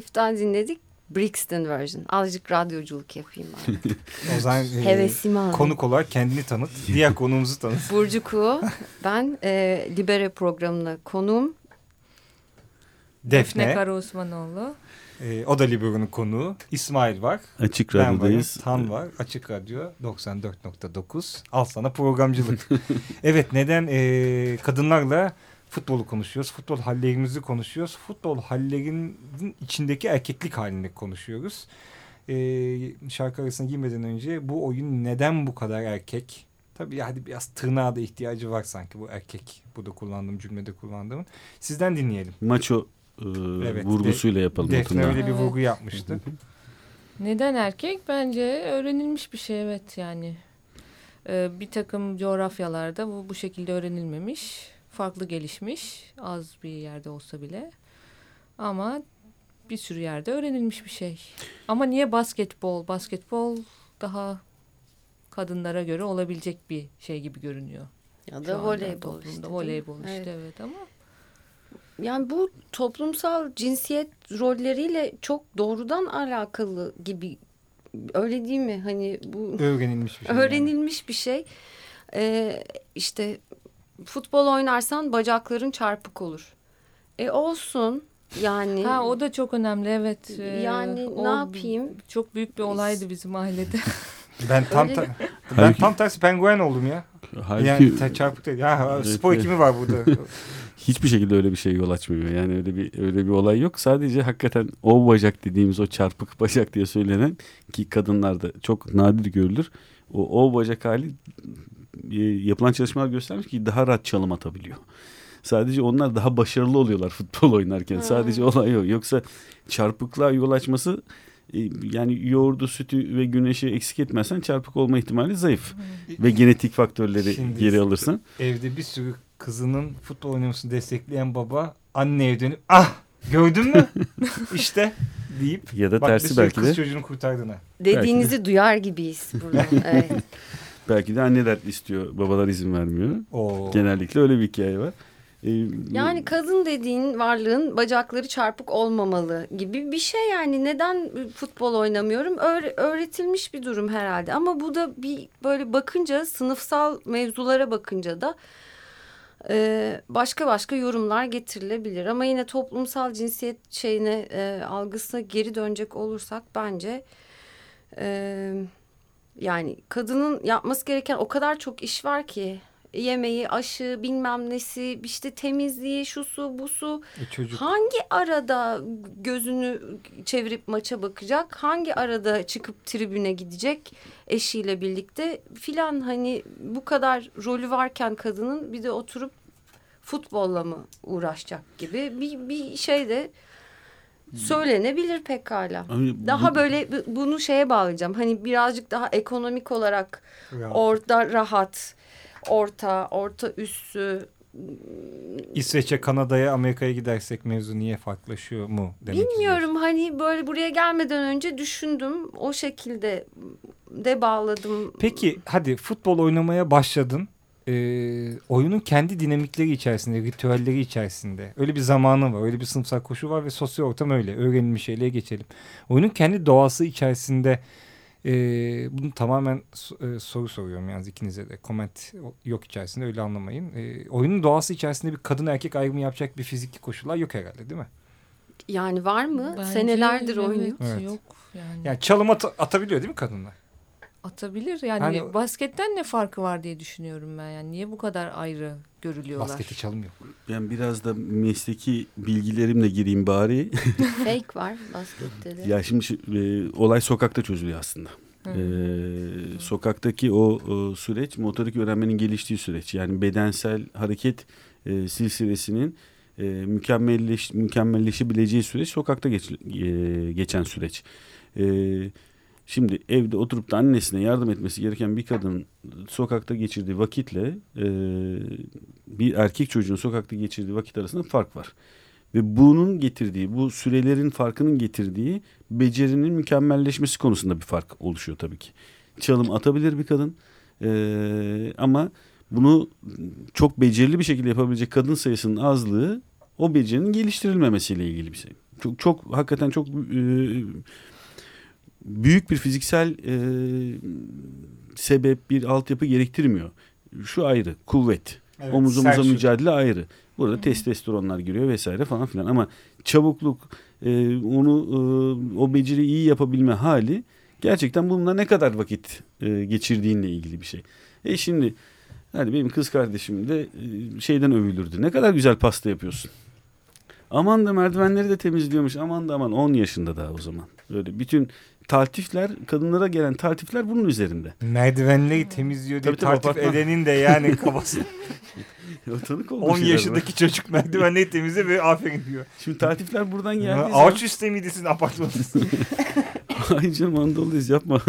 Speaker 4: Cliff'ten dinledik. Brixton version. Azıcık radyoculuk yapayım ben.
Speaker 2: O zaman e,
Speaker 4: Hevesimi aldım.
Speaker 2: konuk olarak kendini tanıt. Diğer konuğumuzu tanıt.
Speaker 4: Burcu Kuğu. Ben e, Libere programına konuğum.
Speaker 2: Defne.
Speaker 5: Defne Kara Osmanoğlu.
Speaker 2: e, o da Libero'nun konuğu. İsmail var.
Speaker 3: Açık
Speaker 2: Ben.
Speaker 3: Radyo'dayız.
Speaker 2: Tan var. Açık Radyo 94.9. Al sana programcılık. evet neden e, kadınlarla futbolu konuşuyoruz. Futbol hallerimizi konuşuyoruz. Futbol hallerinin içindeki erkeklik halini konuşuyoruz. E, şarkı arasına girmeden önce bu oyun neden bu kadar erkek? Tabii hadi biraz tırnağa da ihtiyacı var sanki bu erkek. Burada kullandığım cümlede kullandığım. Sizden dinleyelim.
Speaker 3: Maço e,
Speaker 2: Evet,
Speaker 3: vurgusuyla yapalım.
Speaker 2: Defne öyle bir vurgu yapmıştı.
Speaker 5: Neden erkek? Bence öğrenilmiş bir şey evet yani. Ee, bir takım coğrafyalarda bu bu şekilde öğrenilmemiş. Farklı gelişmiş. Az bir yerde olsa bile. Ama bir sürü yerde öğrenilmiş bir şey. Ama niye basketbol? Basketbol daha kadınlara göre olabilecek bir şey gibi görünüyor.
Speaker 4: Ya da voleybol
Speaker 5: toplumda.
Speaker 4: işte.
Speaker 5: Voleybol işte
Speaker 4: Evet.
Speaker 5: evet ama
Speaker 4: Yani bu toplumsal cinsiyet rolleriyle çok doğrudan alakalı gibi öyle değil mi? Hani bu
Speaker 2: Öğrenilmiş bir şey. yani.
Speaker 4: öğrenilmiş bir şey. Ee, işte futbol oynarsan bacakların çarpık olur. E olsun yani.
Speaker 5: ha o da çok önemli evet. Ee,
Speaker 4: Yani
Speaker 5: o
Speaker 4: ne yapayım?
Speaker 5: Çok büyük bir olaydı bizim ailede.
Speaker 2: Ben tam ta- ben
Speaker 3: Halbuki-
Speaker 2: tam tersi penguen oldum ya.
Speaker 3: Halbuki
Speaker 2: Yani çarpık değil. Ya
Speaker 3: Evet,
Speaker 2: spor
Speaker 3: evet.
Speaker 2: ekimi var burada.
Speaker 3: hiçbir şekilde öyle bir şey yol açmıyor. Yani öyle bir öyle bir olay yok. Sadece hakikaten o bacak dediğimiz o çarpık bacak diye söylenen ki kadınlarda çok nadir görülür. O o bacak hali e, yapılan çalışmalar göstermiş ki daha rahat çalım atabiliyor. Sadece onlar daha başarılı oluyorlar futbol oynarken.
Speaker 4: Ha.
Speaker 3: Sadece olay o. Yoksa çarpıklığa yol açması e, yani yoğurdu, sütü ve güneşi eksik etmezsen çarpık olma ihtimali zayıf. ve genetik faktörleri
Speaker 2: Şimdi-
Speaker 3: geri alırsan.
Speaker 2: Evde bir sürü kızının futbol oynamasını destekleyen baba anneye dönüp ah gördün mü işte deyip
Speaker 3: Ya da
Speaker 2: bak
Speaker 3: tersi belki
Speaker 2: kız
Speaker 3: de
Speaker 2: çocuğunu kurtardın ha.
Speaker 4: Dediğinizi duyar gibiyiz burada. Evet.
Speaker 3: Belki de anneler istiyor, babalar izin vermiyor.
Speaker 2: Oo.
Speaker 3: Genellikle öyle bir hikaye var. Ee,
Speaker 4: Yani kadın dediğin varlığın bacakları çarpık olmamalı gibi bir şey yani neden futbol oynamıyorum Öğre- öğretilmiş bir durum herhalde ama bu da bir böyle bakınca sınıfsal mevzulara bakınca da e, başka başka yorumlar getirilebilir ama yine toplumsal cinsiyet şeyine e, algısına geri dönecek olursak bence e, yani kadının yapması gereken o kadar çok iş var ki yemeği, aşı, bilmem nesi, işte temizliği, şusu, busu.
Speaker 2: E, çocuk
Speaker 4: Hangi arada gözünü çevirip maça bakacak? Hangi arada çıkıp tribüne gidecek eşiyle birlikte filan hani bu kadar rolü varken kadının bir de oturup futbolla mı uğraşacak gibi bir, bir şey de söylenebilir pekala.
Speaker 3: Abi
Speaker 4: Daha
Speaker 3: bu-
Speaker 4: böyle bu- bunu şeye bağlayacağım. Hani birazcık daha ekonomik olarak
Speaker 2: ya,
Speaker 4: orada rahat, orta, orta üssü
Speaker 2: İsveç'e, Kanada'ya, Amerika'ya gidersek mevzu niye farklılaşıyor mu demek
Speaker 4: Bilmiyorum hani böyle buraya gelmeden önce düşündüm. O şekilde de bağladım.
Speaker 2: Peki hadi futbol oynamaya başladın. Ee, oyunun kendi dinamikleri içerisinde, ritüelleri içerisinde. Öyle bir zamanı var, öyle bir sınıfsal koşu var ve sosyal ortam öyle. Öğrenilmiş şeylere geçelim. Oyunun kendi doğası içerisinde e, bunu tamamen e, soru soruyorum yalnız ikinize de. Comment yok içerisinde öyle anlamayın. E, oyunun doğası içerisinde bir kadın erkek ayrımı yapacak bir fiziki koşullar yok herhalde değil mi?
Speaker 4: Yani var mı?
Speaker 5: Bence
Speaker 4: Senelerdir
Speaker 5: evet,
Speaker 4: oynuyor.
Speaker 2: Evet.
Speaker 5: Yok yani.
Speaker 2: Yani çalım at- atabiliyor değil mi kadınlar?
Speaker 5: Atabilir yani
Speaker 2: Hani-
Speaker 5: basketten ne farkı var diye düşünüyorum ben yani niye bu kadar ayrı görülüyorlar?
Speaker 2: Basketi çalım yok.
Speaker 3: Ben biraz da mesleki bilgilerimle gireyim bari.
Speaker 4: Fake var baskette de.
Speaker 3: ya şimdi e, olay sokakta çözülüyor aslında.
Speaker 5: Hı.
Speaker 3: Ee, sokaktaki o, o süreç motorik öğrenmenin geliştiği süreç. Yani bedensel hareket e, silsilesinin e, mükemmelleş, mükemmelleşebileceği süreç sokakta geç, e, geçen süreç. E, şimdi evde oturup da annesine yardım etmesi gereken bir kadın sokakta geçirdiği vakitle e, bir erkek çocuğun sokakta geçirdiği vakit arasında fark var. Ve bunun getirdiği, bu sürelerin farkının getirdiği becerinin mükemmelleşmesi konusunda bir fark oluşuyor tabii ki. Çalım atabilir bir kadın Ee, ama bunu çok becerili bir şekilde yapabilecek kadın sayısının azlığı o becerinin geliştirilmemesiyle ilgili bir şey. Çok, çok hakikaten çok e, büyük bir fiziksel e, sebep bir altyapı gerektirmiyor. Şu ayrı kuvvet.
Speaker 2: Evet,
Speaker 3: Omuz omuza mücadele ayrı. Burada testosteronlar giriyor vesaire falan filan ama çabukluk e, onu e, o beceri iyi yapabilme hali gerçekten bununla ne kadar vakit e, geçirdiğinle ilgili bir şey. E şimdi hani benim kız kardeşim de e, şeyden övülürdü. Ne kadar güzel pasta yapıyorsun. Aman da merdivenleri de temizliyormuş. Aman da aman 10 yaşında daha o zaman. Böyle bütün taltifler kadınlara gelen taltifler bunun üzerinde.
Speaker 2: Merdivenleri temizliyor diye
Speaker 3: Tabii tabii,
Speaker 2: tartif
Speaker 3: apartman.
Speaker 2: edenin de yani kafası.
Speaker 3: Tanık olmuş
Speaker 2: 10
Speaker 3: şeyler
Speaker 2: yaşındaki çocuk merdivenleri temizliyor ve aferin diyor.
Speaker 3: var. Şimdi taltifler buradan zaman...
Speaker 2: Ağaç üstte miydi sizin apartmanınız?
Speaker 3: Ay canım Anadolu'dayız yapma.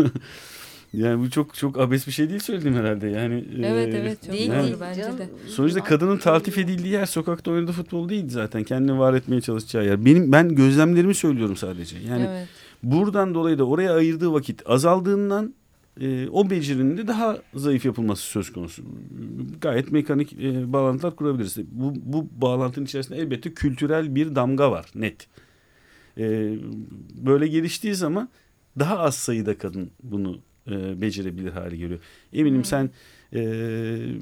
Speaker 3: yani bu çok çok abes bir şey değil söylediğim herhalde. Yani
Speaker 5: Evet
Speaker 3: e,
Speaker 5: evet çok
Speaker 4: Değil
Speaker 5: doğru
Speaker 4: değil
Speaker 5: bence de.
Speaker 3: Sonuçta kadının taltif edildiği yer sokakta oynadığı futbol değil zaten. Kendini var etmeye çalışacağı yer. Benim ben gözlemlerimi söylüyorum sadece. Yani
Speaker 5: evet.
Speaker 3: Buradan dolayı da oraya ayırdığı vakit azaldığından e, o becerinin de daha zayıf yapılması söz konusu. Gayet mekanik e, bağlantılar kurabiliriz. Bu, bu bağlantının içerisinde elbette kültürel bir damga var net. E, böyle geliştiği zaman daha az sayıda kadın bunu e, becerebilir hale geliyor. Eminim sen e,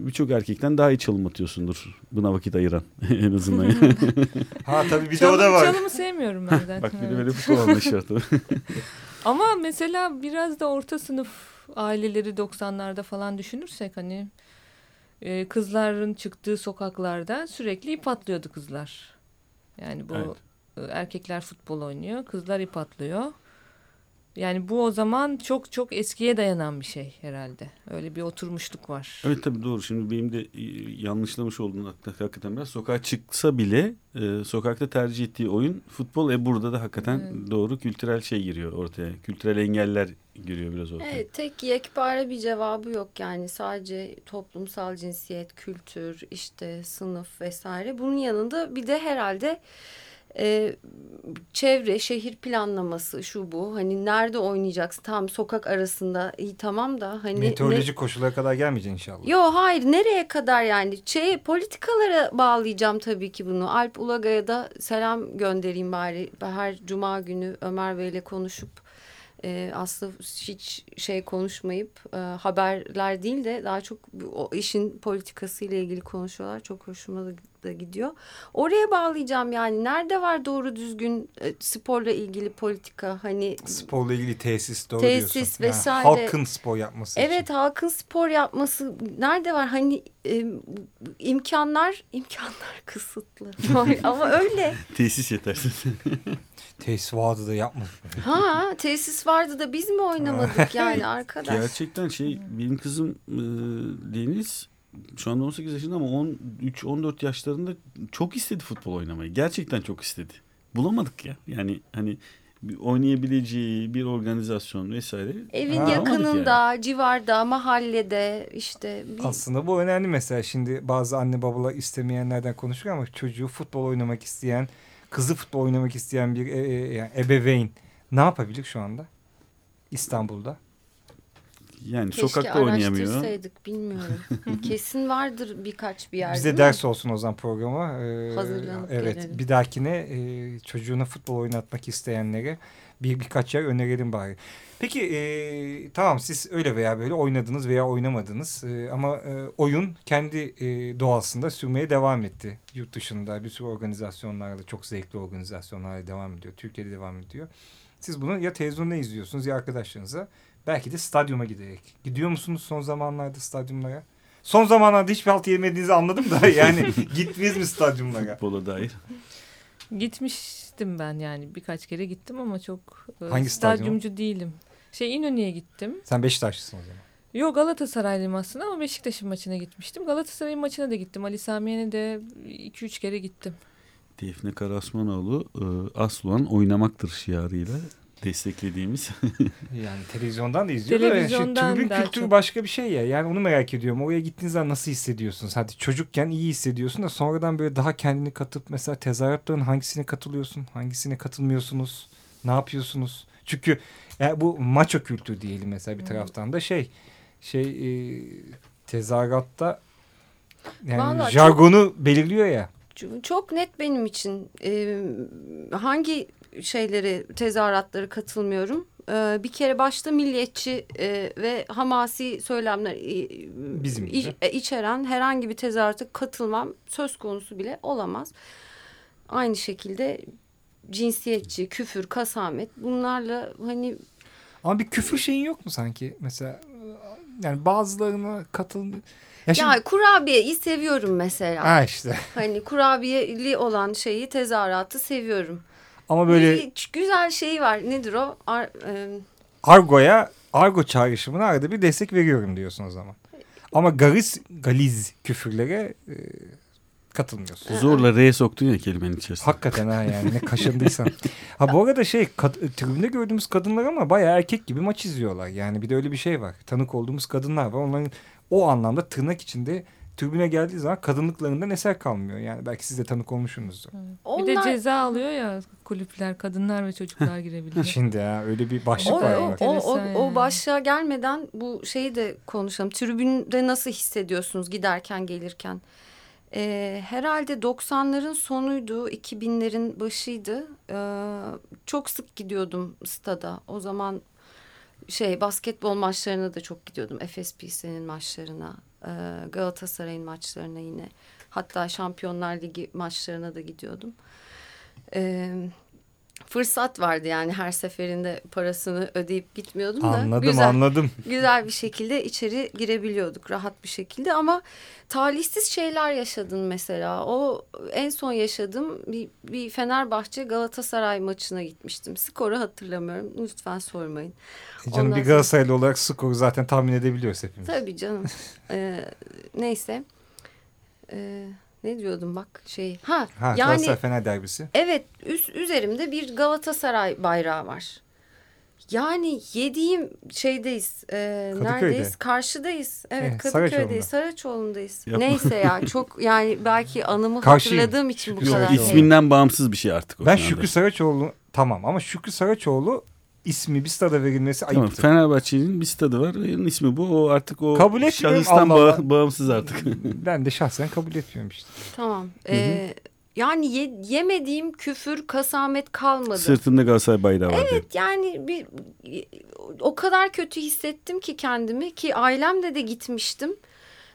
Speaker 3: birçok erkekten daha iyi çalım atıyorsundur buna vakit ayıran en azından.
Speaker 2: ha tabii bir de o
Speaker 5: Çalım,
Speaker 2: da var.
Speaker 5: çalımı sevmiyorum ben zaten.
Speaker 3: Bak bir de böyle var tabii.
Speaker 5: Ama mesela biraz da orta sınıf aileleri 90'larda falan düşünürsek hani e, kızların çıktığı sokaklarda sürekli ip atlıyordu kızlar. Yani bu
Speaker 3: Evet.
Speaker 5: e, erkekler futbol oynuyor, kızlar ip atlıyor. Yani bu o zaman çok çok eskiye dayanan bir şey herhalde. Öyle bir oturmuşluk var.
Speaker 3: Evet tabii doğru. Şimdi benim de e, yanlışlamış olduğum hak- hakikaten biraz. Sokağa çıksa bile e, sokakta tercih ettiği oyun futbol. E burada da hakikaten
Speaker 5: Evet.
Speaker 3: doğru kültürel şey giriyor ortaya. Kültürel engeller giriyor biraz ortaya.
Speaker 4: Evet, tek yekpare bir cevabı yok yani sadece toplumsal cinsiyet, kültür, işte sınıf vesaire. Bunun yanında bir de herhalde e, çevre, şehir planlaması şu bu. Hani nerede oynayacaksın? Tam sokak arasında iyi tamam da hani ne-
Speaker 2: Meteorolojik koşullara kadar gelmeyeceksin inşallah.
Speaker 4: Yo hayır nereye kadar yani şey politikalara bağlayacağım tabii ki bunu. Alp Ulagay'a da selam göndereyim bari. Her cuma günü Ömer Bey'le konuşup e, aslında hiç şey konuşmayıp e, haberler değil de daha çok o işin politikası ile ilgili konuşuyorlar. Çok hoşuma da, da gidiyor. Oraya bağlayacağım yani nerede var doğru düzgün e, sporla ilgili politika hani
Speaker 2: Sporla ilgili tesis doğru
Speaker 4: Tesis
Speaker 2: diyorsun. Yani
Speaker 4: vesaire.
Speaker 2: halkın spor yapması için.
Speaker 4: Evet halkın spor yapması nerede var? Hani e, imkanlar imkanlar kısıtlı. Ama öyle.
Speaker 3: Tesis yetersiz.
Speaker 2: Tesis vardı da yapma.
Speaker 4: Ha tesis vardı da biz mi oynamadık yani arkadaş?
Speaker 3: Gerçekten şey benim kızım e, Deniz şu anda 18 yaşında ama 13-14 yaşlarında çok istedi futbol oynamayı. Gerçekten çok istedi. Bulamadık ya. Yani hani bir oynayabileceği bir organizasyon vesaire.
Speaker 4: Evin
Speaker 2: Ha,
Speaker 4: yakınında, civarda, mahallede işte bir,
Speaker 2: Aslında bu önemli mesela. Şimdi bazı anne babalar istemeyenlerden konuşuyor ama çocuğu futbol oynamak isteyen, kızı futbol oynamak isteyen bir e, e, yani ebeveyn ne yapabilir şu anda? İstanbul'da.
Speaker 3: Yani
Speaker 4: keşke
Speaker 3: sokakta oynayamıyor.
Speaker 4: araştırsaydık bilmiyorum. Kesin vardır birkaç bir yerde.
Speaker 2: Bize ders olsun o zaman programa. Ee,
Speaker 4: Hazırlanıp
Speaker 2: Evet
Speaker 4: gelelim.
Speaker 2: bir dahakine e, çocuğuna futbol oynatmak isteyenlere bir birkaç yer önerelim bari. Peki e, tamam siz öyle veya böyle oynadınız veya oynamadınız E, ama e, oyun kendi e, doğasında sürmeye devam etti. Yurt dışında bir sürü organizasyonlarda çok zevkli organizasyonlarla devam ediyor. Türkiye'de devam ediyor. Siz bunu ya televizyonda izliyorsunuz ya arkadaşlarınıza belki de stadyuma giderek. Gidiyor musunuz son zamanlarda stadyumlara? Son zamanlarda hiçbir halt yemediğinizi anladım da yani gittiniz mi stadyumlara?
Speaker 3: Futbola dair.
Speaker 5: Gitmiştim ben yani birkaç kere gittim ama çok e,
Speaker 2: Hangi
Speaker 5: stadyumcu değilim. Şey İnönü'ye gittim.
Speaker 2: Sen Beşiktaşlısın o zaman.
Speaker 5: Yok Galatasaraylıyım aslında ama Beşiktaş'ın maçına gitmiştim. Galatasaray'ın maçına da gittim. Ali Samiye'ne de 2-3 kere gittim.
Speaker 3: Defne Karasmanoğlu e, aslan oynamaktır şiarıyla desteklediğimiz.
Speaker 2: Yani televizyondan da izliyor da yani
Speaker 5: Televizyondan
Speaker 2: tribün kültürü
Speaker 5: çok.
Speaker 2: başka bir şey ya. Yani onu merak ediyorum. Oraya gittiğiniz zaman nasıl hissediyorsunuz? Hadi çocukken iyi hissediyorsun da sonradan böyle daha kendini katıp mesela tezahüratların hangisine katılıyorsun? Hangisine katılmıyorsunuz? Ne yapıyorsunuz? Çünkü yani bu maço kültür diyelim mesela bir taraftan da şey şey e, tezahüratta yani
Speaker 4: Vallahi çok-
Speaker 2: jargonu belirliyor ya.
Speaker 4: Çok net benim için. Ee, hangi şeyleri tezahüratları katılmıyorum. Ee, bir kere başta milliyetçi e, ve hamasi söylemler e,
Speaker 2: Bizim
Speaker 4: iç- e, içeren herhangi bir tezahürata katılmam söz konusu bile olamaz. Aynı şekilde cinsiyetçi, küfür, kasamet bunlarla hani
Speaker 2: Ama bir küfür şeyin yok mu sanki? Mesela e, yani bazılarına katıl... Ya şimdi...
Speaker 4: ya kurabiyeyi seviyorum mesela.
Speaker 2: Ha işte.
Speaker 4: Hani kurabiyeli olan şeyi tezahüratı seviyorum.
Speaker 2: Ama böyle
Speaker 4: Bir güzel şey var. Nedir o? Ar, e,
Speaker 2: argoya, argo çağrışımına arada bir destek veriyorum diyorsun o zaman. Ama gariz, galiz küfürlere e, katılmıyorsun.
Speaker 3: Zorla R soktun ya kelimenin içerisine.
Speaker 2: Hakikaten ha yani ne kaşındıysan. ha bu arada şey kad- tribünde gördüğümüz kadınlar ama bayağı erkek gibi maç izliyorlar. Yani bir de öyle bir şey var. Tanık olduğumuz kadınlar var. Onların o anlamda tırnak içinde tribüne geldiği zaman kadınlıklarından eser kalmıyor. Yani belki siz de tanık olmuşsunuzdur.
Speaker 5: Bir de
Speaker 4: onlar
Speaker 5: ceza alıyor ya kulüpler kadınlar ve çocuklar girebiliyor.
Speaker 2: Şimdi ya öyle bir başlık
Speaker 4: o,
Speaker 2: var.
Speaker 4: o,
Speaker 2: bak.
Speaker 4: o, o, o başlığa gelmeden bu şeyi de konuşalım. Tribünde nasıl hissediyorsunuz giderken gelirken? Ee, herhalde 90'ların sonuydu, 2000'lerin başıydı. Ee, çok sık gidiyordum stada. O zaman şey basketbol maçlarına da çok gidiyordum. FSPS'nin maçlarına, e, Galatasaray'ın maçlarına yine. Hatta Şampiyonlar Ligi maçlarına da gidiyordum. Ee, fırsat vardı yani her seferinde parasını ödeyip gitmiyordum da.
Speaker 2: Anladım
Speaker 4: güzel,
Speaker 2: anladım.
Speaker 4: güzel bir şekilde içeri girebiliyorduk rahat bir şekilde ama talihsiz şeyler yaşadın mesela. O en son yaşadığım bir, bir Fenerbahçe Galatasaray maçına gitmiştim. Skoru hatırlamıyorum. Lütfen sormayın.
Speaker 2: E Canım
Speaker 4: Ondan
Speaker 2: bir
Speaker 4: sonra-
Speaker 2: Galatasaraylı olarak skoru zaten tahmin edebiliyoruz hepimiz.
Speaker 4: Tabii canım. Ee, neyse. Ee, ne diyordum bak şey. Ha,
Speaker 2: Ha
Speaker 4: yani
Speaker 2: Galatasaray Fener derbisi.
Speaker 4: Evet, üst, üzerimde bir Galatasaray bayrağı var. Yani yediğim şeydeyiz. E, neredeyiz? Karşıdayız. Evet,
Speaker 2: Eh,
Speaker 4: Kadıköy'deyiz.
Speaker 2: Saraçoğlu'nda.
Speaker 4: Saraçoğlu'ndayız.
Speaker 3: Yapma.
Speaker 4: Neyse ya çok yani belki anımı
Speaker 2: Karşıyım.
Speaker 4: hatırladığım için bu
Speaker 2: Şükrü
Speaker 4: kadar. Şey.
Speaker 3: İsminden bağımsız bir şey artık o
Speaker 2: Ben. Şükrü Saraçoğlu tamam ama Şükrü Saraçoğlu ismi bir stada verilmesi
Speaker 3: Tamam,
Speaker 2: ayıptır.
Speaker 3: Fenerbahçe'nin bir stadı var. Onun ismi bu. O artık o
Speaker 2: Kabul
Speaker 3: şahıstan bağ- bağımsız artık.
Speaker 2: ben de şahsen kabul etmiyorum işte.
Speaker 4: Tamam. Ee, yani ye- yemediğim küfür, kasamet kalmadı.
Speaker 3: Sırtında Galatasaray bayrağı var diye.
Speaker 4: Evet yani bir o kadar kötü hissettim ki kendimi ki ailemle de gitmiştim.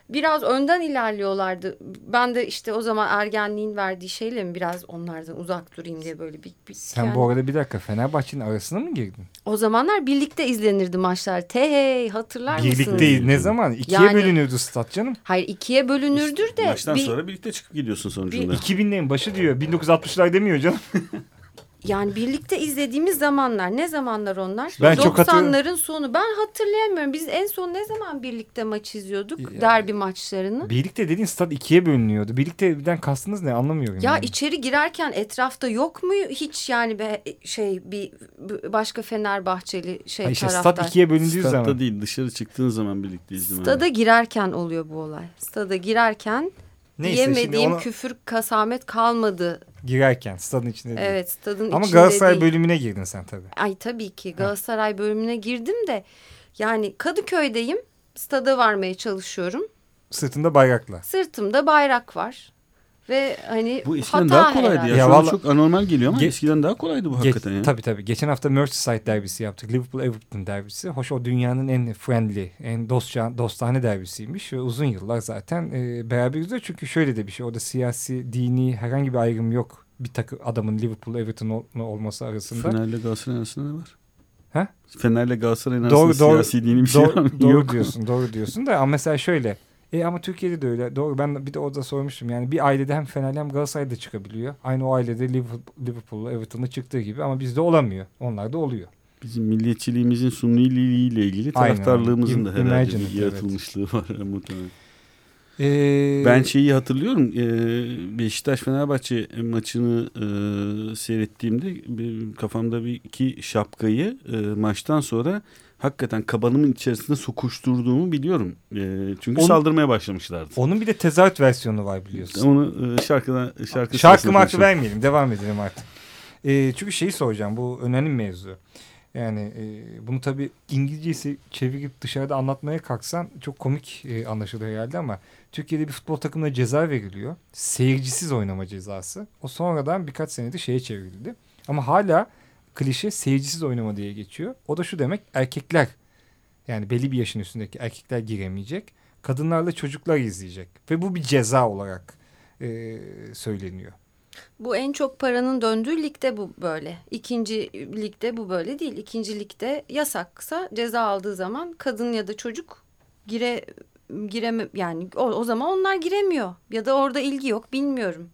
Speaker 4: Biraz önden ilerliyorlardı. Ben de işte o zaman ergenliğin verdiği şeyle mi biraz onlardan uzak durayım diye böyle bir, bir
Speaker 2: Sen
Speaker 4: yani-
Speaker 2: bu arada bir dakika Fenerbahçe'nin arasına mı girdin?
Speaker 4: O zamanlar birlikte izlenirdi maçlar. Te hatırlar mısınız?
Speaker 2: Birlikteyiz. Ne zaman? İkiye
Speaker 4: Yani-
Speaker 2: bölünürdü stat canım.
Speaker 4: Hayır ikiye bölünürdür de.
Speaker 3: Maçtan
Speaker 4: bir-
Speaker 3: sonra birlikte çıkıp gidiyorsun sonucunda.
Speaker 2: 2000'lerin başı diyor. 1960'lar demiyor canım.
Speaker 4: Yani birlikte izlediğimiz zamanlar ne zamanlar onlar?
Speaker 2: Ben çok hatırlıyorum.
Speaker 4: 90'ların sonu. Ben hatırlayamıyorum. Biz en son ne zaman birlikte maç izliyorduk?
Speaker 2: Ya.
Speaker 4: Derbi maçlarını.
Speaker 2: Birlikte dediğin stat ikiye bölünüyordu. Birlikte birden kastınız ne anlamıyorum.
Speaker 4: Ya
Speaker 2: yani.
Speaker 4: içeri girerken etrafta yok mu hiç yani be, şey bir başka Fenerbahçeli şey
Speaker 2: Ha işte
Speaker 4: taraftar?
Speaker 2: stat ikiye bölündüğü
Speaker 3: Statta
Speaker 2: zaman.
Speaker 3: değil dışarı çıktığın zaman birlikte izlemen.
Speaker 4: Stada girerken oluyor bu olay. Stada girerken
Speaker 2: Neyse
Speaker 4: yemediğim
Speaker 2: onu
Speaker 4: küfür kasamet kalmadı.
Speaker 2: girerken stadın içinde değil.
Speaker 4: Evet stadın
Speaker 2: Ama
Speaker 4: içinde
Speaker 2: Galatasaray
Speaker 4: değil.
Speaker 2: bölümüne girdin sen tabii.
Speaker 4: Ay tabii ki Galatasaray bölümüne girdim de yani Kadıköy'deyim. Stada varmaya çalışıyorum.
Speaker 2: Sırtında bayrakla.
Speaker 4: Sırtımda bayrak var. Ve hani
Speaker 3: Bu eskiden
Speaker 4: hata
Speaker 3: daha kolaydı
Speaker 4: herhalde.
Speaker 3: ya.
Speaker 2: Ya vallahi-
Speaker 3: çok anormal geliyor ama
Speaker 2: Ge-
Speaker 3: eskiden daha kolaydı bu
Speaker 2: Geç,
Speaker 3: hakikaten ya.
Speaker 2: Tabii tabii. Geçen hafta Merseyside derbisi yaptık. Liverpool-Everton derbisi. Hoş o dünyanın en friendly, en dostça, dostane derbisiymiş. Ve uzun yıllar zaten e, beraber izliyor. Çünkü şöyle de bir şey. Orada siyasi, dini herhangi bir ayrım yok. Bir takım adamın Liverpool-Everton ol- olması arasında.
Speaker 3: Fener'le Galatasaray arasında ne var?
Speaker 2: Ha?
Speaker 3: Fener'le Galatasaray'ın arasında
Speaker 2: Doğru, doğru,
Speaker 3: siyasi dini bir şey var
Speaker 2: doğru,
Speaker 3: mı?
Speaker 2: doğru
Speaker 3: Yok.
Speaker 2: diyorsun, doğru diyorsun da ama mesela şöyle. E ama Türkiye'de de öyle. Doğru. Ben bir de orada sormuştum. Yani bir ailede hem Fenerli hem Galatasaray'da çıkabiliyor. Aynı o ailede Liverpool, Liverpool'la Everton'da çıktığı gibi ama bizde olamıyor. Onlar da oluyor.
Speaker 3: Bizim milliyetçiliğimizin sunniliğiyle ilgili
Speaker 2: Aynen.
Speaker 3: taraftarlığımızın da
Speaker 2: Im-
Speaker 3: herhalde
Speaker 2: it,
Speaker 3: bir
Speaker 2: evet.
Speaker 3: yaratılmışlığı var muhtemelen.
Speaker 2: Ee,
Speaker 3: Ben şeyi hatırlıyorum. e, Beşiktaş Fenerbahçe maçını e, seyrettiğimde bir- kafamda bir iki şapkayı e, maçtan sonra hakikaten kabanımın içerisine sokuşturduğumu biliyorum. E, çünkü
Speaker 2: Onu-
Speaker 3: saldırmaya başlamışlardı.
Speaker 2: Onun bir de tezahürat versiyonu var biliyorsun.
Speaker 3: Onu e, şarkıdan şarkı
Speaker 2: Şarkı markı vermeyelim. Devam edelim artık. Ee, çünkü şeyi soracağım. Bu önemli mevzu. Yani e, bunu tabii İngilizcesi çevirip dışarıda anlatmaya kalksan çok komik e, anlaşılır herhalde ama Türkiye'de bir futbol takımına ceza veriliyor. Seyircisiz oynama cezası. O sonradan birkaç senede şeye çevrildi. Ama hala klişe seyircisiz oynama diye geçiyor. O da şu demek erkekler yani belli bir yaşın üstündeki erkekler giremeyecek. Kadınlarla çocuklar izleyecek. Ve bu bir ceza olarak e, söyleniyor.
Speaker 4: Bu en çok paranın döndüğü ligde bu böyle. İkinci ligde bu böyle değil. İkinci ligde yasaksa ceza aldığı zaman kadın ya da çocuk gire gireme yani o, o zaman onlar giremiyor ya da orada ilgi yok bilmiyorum.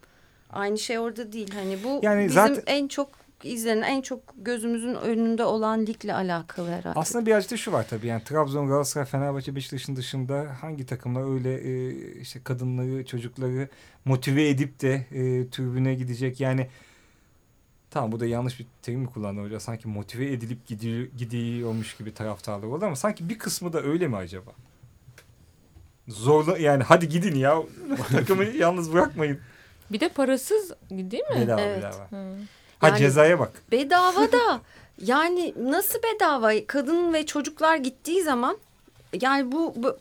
Speaker 4: Aynı şey orada değil. Hani bu
Speaker 2: Yani
Speaker 4: bizim
Speaker 2: zaten-
Speaker 4: en çok izlenen en çok gözümüzün önünde olan ligle alakalı herhalde.
Speaker 2: Aslında birazcık da şu var tabii yani Trabzon, Galatasaray, Fenerbahçe, Beşiktaş'ın dışında hangi takımlar öyle e, işte kadınları, çocukları motive edip de e, tribüne gidecek yani tamam bu da yanlış bir terim mi kullandı hoca sanki motive edilip gidiyor, gidiyormuş gibi taraftarlar oldu ama sanki bir kısmı da öyle mi acaba? Zorla yani hadi gidin ya takımı yalnız bırakmayın.
Speaker 5: Bir de parasız değil mi?
Speaker 2: Bedava
Speaker 4: Evet.
Speaker 2: bedava.
Speaker 5: Hı.
Speaker 2: Ha
Speaker 4: Yani-
Speaker 2: cezaya bak.
Speaker 4: Bedava da yani nasıl bedava kadın ve çocuklar gittiği zaman yani bu, bu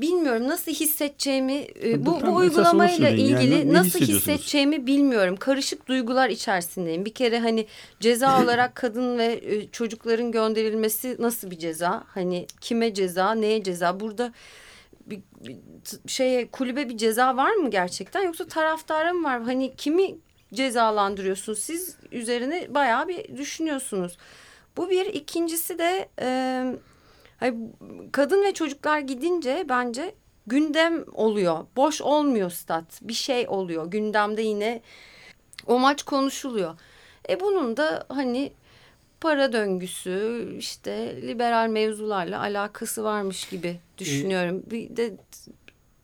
Speaker 4: bilmiyorum nasıl hissedeceğimi e, bu, bu uygulamayla.
Speaker 3: Yani
Speaker 4: ilgili
Speaker 3: ne
Speaker 4: nasıl hissedeceğimi bilmiyorum. Karışık duygular içerisindeyim. Bir kere hani ceza olarak kadın ve e, çocukların gönderilmesi nasıl bir ceza? Hani kime ceza, neye ceza? Burada bir, bir şeye kulübe bir ceza var mı gerçekten yoksa taraftara mı var? Hani kimi cezalandırıyorsunuz? Siz üzerine bayağı bir düşünüyorsunuz. Bu bir. ikincisi de e, hani kadın ve çocuklar gidince bence gündem oluyor. Boş olmuyor stat. Bir şey oluyor. Gündemde yine o maç konuşuluyor. E bunun da hani para döngüsü işte liberal mevzularla alakası varmış gibi düşünüyorum. Bir de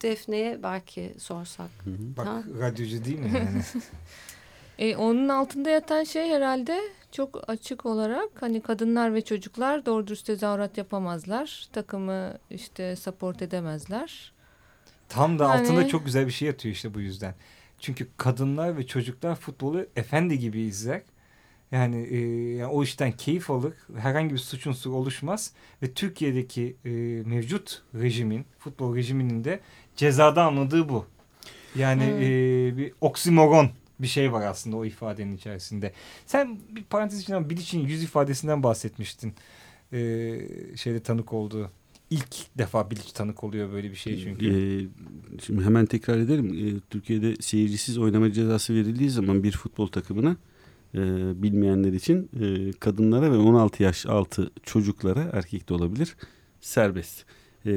Speaker 4: Defne'ye belki sorsak.
Speaker 2: Bak
Speaker 4: Ha.
Speaker 2: radyocu değil mi yani?
Speaker 5: E, onun altında yatan şey herhalde çok açık olarak hani kadınlar ve çocuklar doğru dürüst tezahürat yapamazlar. Takımı işte support edemezler.
Speaker 2: Tam da
Speaker 5: Yani-
Speaker 2: altında çok güzel bir şey yatıyor işte bu yüzden. Çünkü kadınlar ve çocuklar futbolu efendi gibi izler. Yani, e, yani o işten keyif alır. Herhangi bir suç unsuru oluşmaz. Ve Türkiye'deki e, mevcut rejimin, futbol rejiminin de cezada anladığı bu. Yani
Speaker 5: Hmm.
Speaker 2: e, bir oksimoron bir şey var aslında o ifadenin içerisinde. Sen bir parantez içinden Bilic'in yüz ifadesinden bahsetmiştin. E, şeyde tanık olduğu. İlk defa Bilic tanık oluyor böyle bir şey çünkü.
Speaker 3: Ee, şimdi hemen tekrar edelim. Ee, Türkiye'de seyircisiz oynama cezası verildiği zaman bir futbol takımına e, bilmeyenler için e, kadınlara ve 16 yaş altı çocuklara erkek de olabilir serbest. Ee,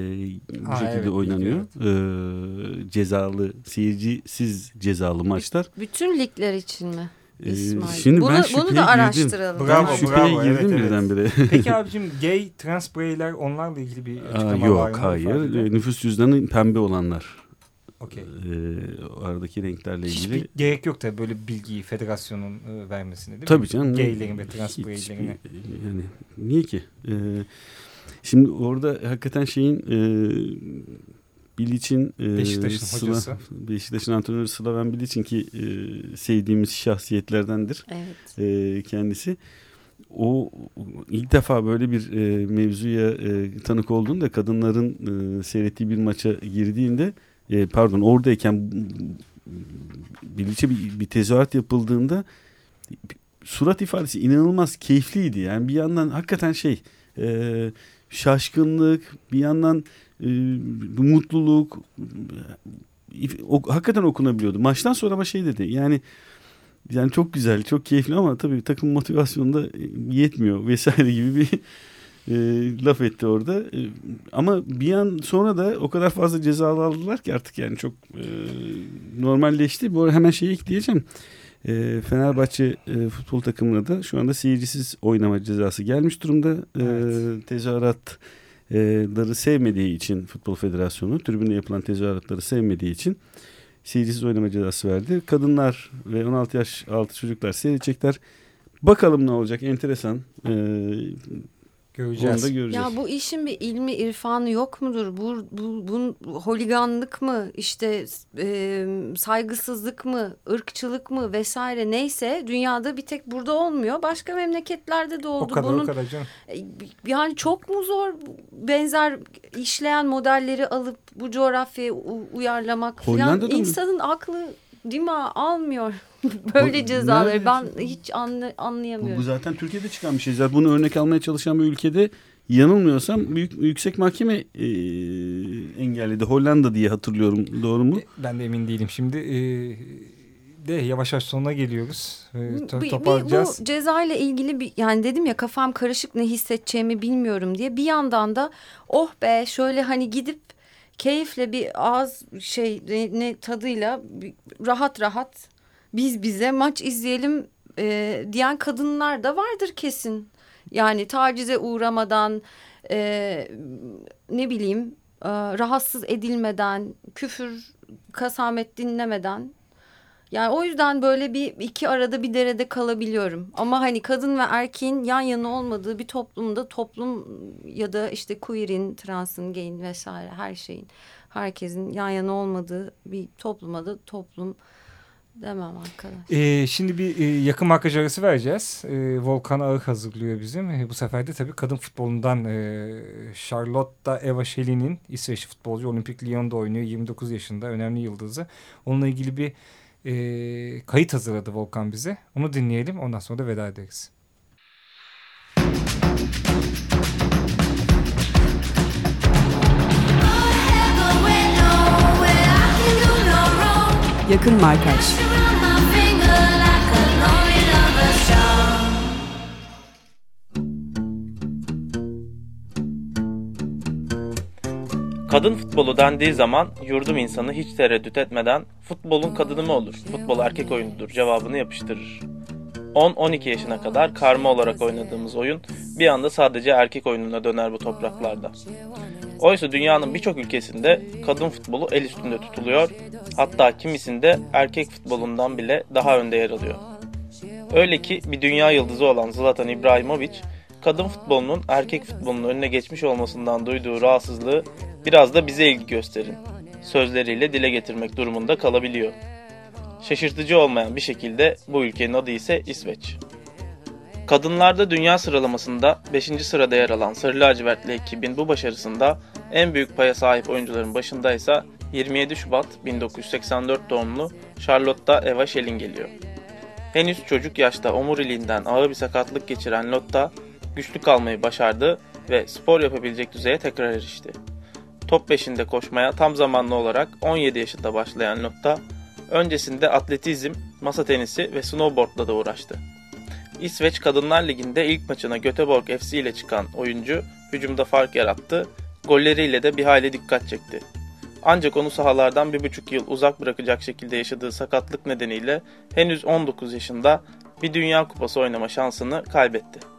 Speaker 3: bu
Speaker 2: Ha,
Speaker 3: şekilde
Speaker 2: evet,
Speaker 3: oynanıyor. Ee, cezalı, seyircisiz cezalı maçlar.
Speaker 4: Bütün ligler için mi?
Speaker 3: Ee,
Speaker 4: İsmail.
Speaker 3: şimdi
Speaker 4: bunu,
Speaker 3: ben
Speaker 4: bunu da
Speaker 3: girdim.
Speaker 4: araştıralım.
Speaker 2: Bravo,
Speaker 3: ben şüpheye
Speaker 2: bravo,
Speaker 3: girdim
Speaker 2: evet, evet.
Speaker 3: birdenbire.
Speaker 2: Peki abicim gay trans bireyler onlarla ilgili bir
Speaker 3: Aa,
Speaker 2: açıklama var
Speaker 3: yok
Speaker 2: mı?
Speaker 3: hayır.
Speaker 2: İfadede?
Speaker 3: Ee, Nüfus cüzdanı pembe olanlar.
Speaker 2: Okey.
Speaker 3: Ee, aradaki renklerle ilgili.
Speaker 2: Hiçbir gerek yok tabii böyle bilgiyi federasyonun e, vermesine değil mi?
Speaker 3: Tabii canım.
Speaker 2: Gaylerin ve trans bireylerine.
Speaker 3: Yani niye ki? Ee, şimdi orada hakikaten şeyin e, Bilic'in e,
Speaker 2: Beşiktaş'ın
Speaker 3: Sıla-
Speaker 2: hocası.
Speaker 3: Beşiktaş'ın antrenörü Slaven Bilic'in ki e, sevdiğimiz şahsiyetlerdendir
Speaker 4: Evet.
Speaker 3: e, kendisi. O ilk defa böyle bir e, mevzuya e, tanık olduğunda kadınların e, seyrettiği bir maça girdiğinde e, pardon oradayken Bilic'e bir, bir tezahürat yapıldığında surat ifadesi inanılmaz keyifliydi. Yani bir yandan hakikaten şey e, şaşkınlık bir yandan e, mutluluk o, hakikaten okunabiliyordu. Maçtan sonra ama şey dedi yani yani çok güzel, çok keyifli ama tabii takım motivasyonu da e, yetmiyor vesaire gibi bir e, laf etti orada. E, ama bir yan sonra da o kadar fazla ceza aldılar ki artık yani çok e, normalleşti. Bu arada hemen şeyi ekleyeceğim. E, Fenerbahçe e, futbol takımına da şu anda seyircisiz oynama cezası gelmiş durumda. E,
Speaker 2: Evet.
Speaker 3: tezahüratları sevmediği için Futbol Federasyonu tribünde yapılan tezahüratları sevmediği için seyircisiz oynama cezası verdi. Kadınlar ve 16 yaş altı çocuklar seyredecekler. Bakalım ne olacak enteresan. Ee, onu
Speaker 2: Göreceğiz.
Speaker 3: da göreceğiz.
Speaker 4: Ya bu işin bir ilmi irfanı yok mudur? Bu, bu, bu holiganlık mı işte e, saygısızlık mı ırkçılık mı vesaire neyse dünyada bir tek burada olmuyor. Başka memleketlerde de
Speaker 2: o
Speaker 4: oldu.
Speaker 2: kadar
Speaker 4: Bunun
Speaker 2: o kadar canım.
Speaker 4: e, yani çok mu zor benzer işleyen modelleri alıp bu coğrafyaya u- uyarlamak falan insanın aklı Dima almıyor böyle
Speaker 3: Bu
Speaker 4: cezaları. Ben hiç anla,
Speaker 3: Bu,
Speaker 4: anlayamıyorum.
Speaker 3: bu zaten Türkiye'de çıkan bir şey. Zaten bunu örnek almaya çalışan bir ülkede yanılmıyorsam büyük yüksek mahkeme e, engelledi. Hollanda diye hatırlıyorum. Doğru mu?
Speaker 2: Ben de emin değilim. Şimdi e, de yavaş yavaş sonuna geliyoruz. E, to-
Speaker 4: Bir- bir
Speaker 2: toparlayacağız.
Speaker 4: bu ceza ile ilgili bir yani dedim ya kafam karışık ne hissedeceğimi bilmiyorum diye bir yandan da oh be şöyle hani gidip keyifle bir ağız şey ne, tadıyla rahat rahat biz bize maç izleyelim e, diyen kadınlar da vardır kesin. Yani tacize uğramadan e, ne bileyim e, rahatsız edilmeden küfür kasamet dinlemeden yani o yüzden böyle bir iki arada bir derede kalabiliyorum. Ama hani kadın ve erkeğin yan yana olmadığı bir toplumda toplum ya da işte queer'in, transın, gay'in vesaire her şeyin herkesin yan yana olmadığı bir topluma da toplum demem arkadaş.
Speaker 2: E, şimdi bir e, yakın markaj arası vereceğiz. E, Volkan Ağır hazırlıyor bizim. E, bu sefer de tabii kadın futbolundan e, Charlotte Eva Schellin'in İsveç futbolcu Olimpik Lyon'da oynuyor. 29 yaşında önemli yıldızı. Onunla ilgili bir e, kayıt hazırladı Volkan bize. Onu dinleyelim ondan sonra da veda ederiz.
Speaker 7: Yakın Markaj
Speaker 8: Kadın futbolu dendiği zaman yurdum insanı hiç tereddüt etmeden futbolun kadını mı olur, futbol erkek oyunudur cevabını yapıştırır. 10-12 yaşına kadar karma olarak oynadığımız oyun bir anda sadece erkek oyununa döner bu topraklarda. Oysa dünyanın birçok ülkesinde kadın futbolu el üstünde tutuluyor, hatta kimisinde erkek futbolundan bile daha önde yer alıyor. Öyle ki bir dünya yıldızı olan Zlatan İbrahimovic, kadın futbolunun erkek futbolunun önüne geçmiş olmasından duyduğu rahatsızlığı biraz da bize ilgi gösterin sözleriyle dile getirmek durumunda kalabiliyor. Şaşırtıcı olmayan bir şekilde bu ülkenin adı ise İsveç. Kadınlarda dünya sıralamasında 5. sırada yer alan Sarı Lacivertli ekibin bu başarısında en büyük paya sahip oyuncuların başında ise 27 Şubat 1984 doğumlu Charlotte Eva Schelling geliyor. Henüz çocuk yaşta omuriliğinden ağır bir sakatlık geçiren Lotta güçlü kalmayı başardı ve spor yapabilecek düzeye tekrar erişti. Top peşinde koşmaya tam zamanlı olarak 17 yaşında başlayan Lotta, öncesinde atletizm, masa tenisi ve snowboardla da uğraştı. İsveç Kadınlar Ligi'nde ilk maçına Göteborg FC ile çıkan oyuncu hücumda fark yarattı, golleriyle de bir hayli dikkat çekti. Ancak onu sahalardan bir buçuk yıl uzak bırakacak şekilde yaşadığı sakatlık nedeniyle henüz 19 yaşında bir Dünya Kupası oynama şansını kaybetti.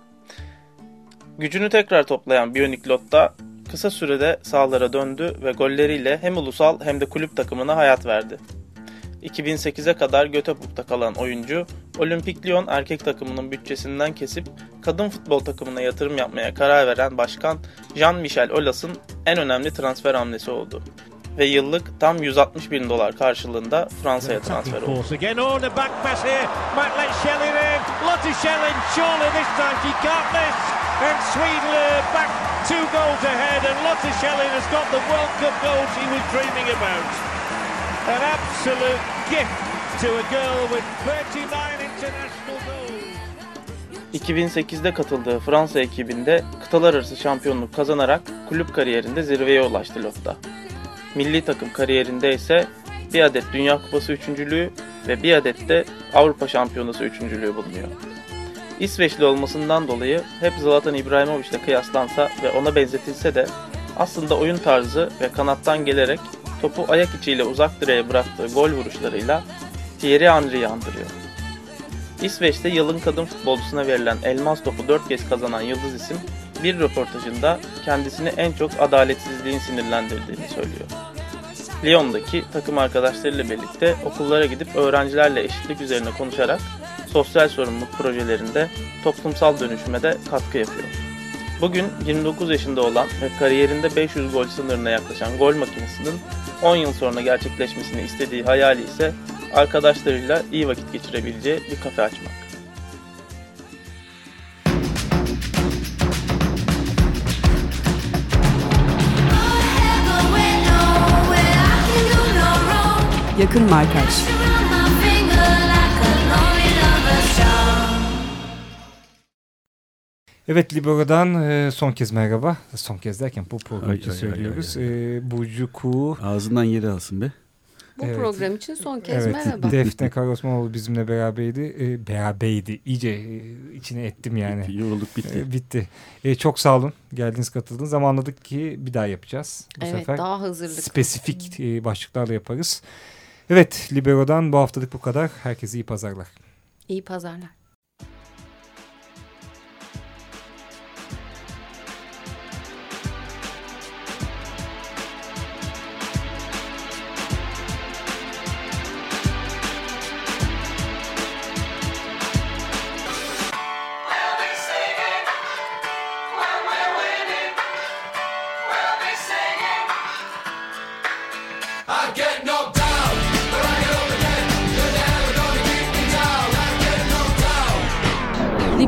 Speaker 8: Gücünü tekrar toplayan Bionic Lotta kısa sürede sahalara döndü ve golleriyle hem ulusal hem de kulüp takımına hayat verdi. 2008'e kadar Göteborg'da kalan oyuncu, Olimpik Lyon erkek takımının bütçesinden kesip kadın futbol takımına yatırım yapmaya karar veren başkan Jean-Michel Aulas'ın en önemli transfer hamlesi oldu. Ve yıllık tam 160 bin dolar karşılığında Fransa'ya transfer oldu.
Speaker 9: And Sweden are back two goals ahead. And Lotte Schelling has got the World Cup goal she was dreaming about. An absolute gift to a girl with 39 international goals.
Speaker 8: 2008'de katıldığı Fransa ekibinde kıtalar arası şampiyonluk kazanarak kulüp kariyerinde zirveye ulaştı Lotta. Milli takım kariyerinde ise bir adet Dünya Kupası üçüncülüğü ve bir adet de Avrupa Şampiyonası üçüncülüğü bulunuyor. İsveçli olmasından dolayı hep Zlatan İbrahimovic'le kıyaslansa ve ona benzetilse de aslında oyun tarzı ve kanattan gelerek topu ayak içiyle uzak direğe bıraktığı gol vuruşlarıyla Thierry Henry'i andırıyor. İsveç'te yılın kadın futbolcusuna verilen elmas topu 4 kez kazanan yıldız isim bir röportajında kendisini en çok adaletsizliğin sinirlendirdiğini söylüyor. Lyon'daki takım arkadaşlarıyla birlikte okullara gidip öğrencilerle eşitlik üzerine konuşarak sosyal sorumluluk projelerinde toplumsal dönüşüme de katkı yapıyor. Bugün 29 yaşında olan ve kariyerinde 500 gol sınırına yaklaşan gol makinesinin 10 yıl sonra gerçekleşmesini istediği hayali ise arkadaşlarıyla iyi vakit geçirebileceği bir kafe açmak.
Speaker 7: Michael Markaç.
Speaker 2: Evet Libero'dan e, son kez merhaba. Son kez derken bu program söylüyoruz.
Speaker 3: Ay, ay, ay.
Speaker 2: Burcu Kuğu.
Speaker 3: Ağzından yeri alsın be.
Speaker 4: Bu
Speaker 2: evet.
Speaker 4: program için son kez
Speaker 2: evet.
Speaker 4: merhaba.
Speaker 2: Defne Karosmanoğlu bizimle beraberdi. E, beraberdi. İyice e, içine ettim yani.
Speaker 3: Bitti, yorulduk bitti.
Speaker 2: E, bitti. E, çok sağ olun. Geldiniz katıldınız ama ki bir daha yapacağız. Bu
Speaker 4: evet
Speaker 2: sefer
Speaker 4: daha hazırlık.
Speaker 2: Spesifik başlıklarla yaparız. Evet Libero'dan bu haftalık bu kadar. Herkese iyi pazarlar.
Speaker 4: İyi pazarlar.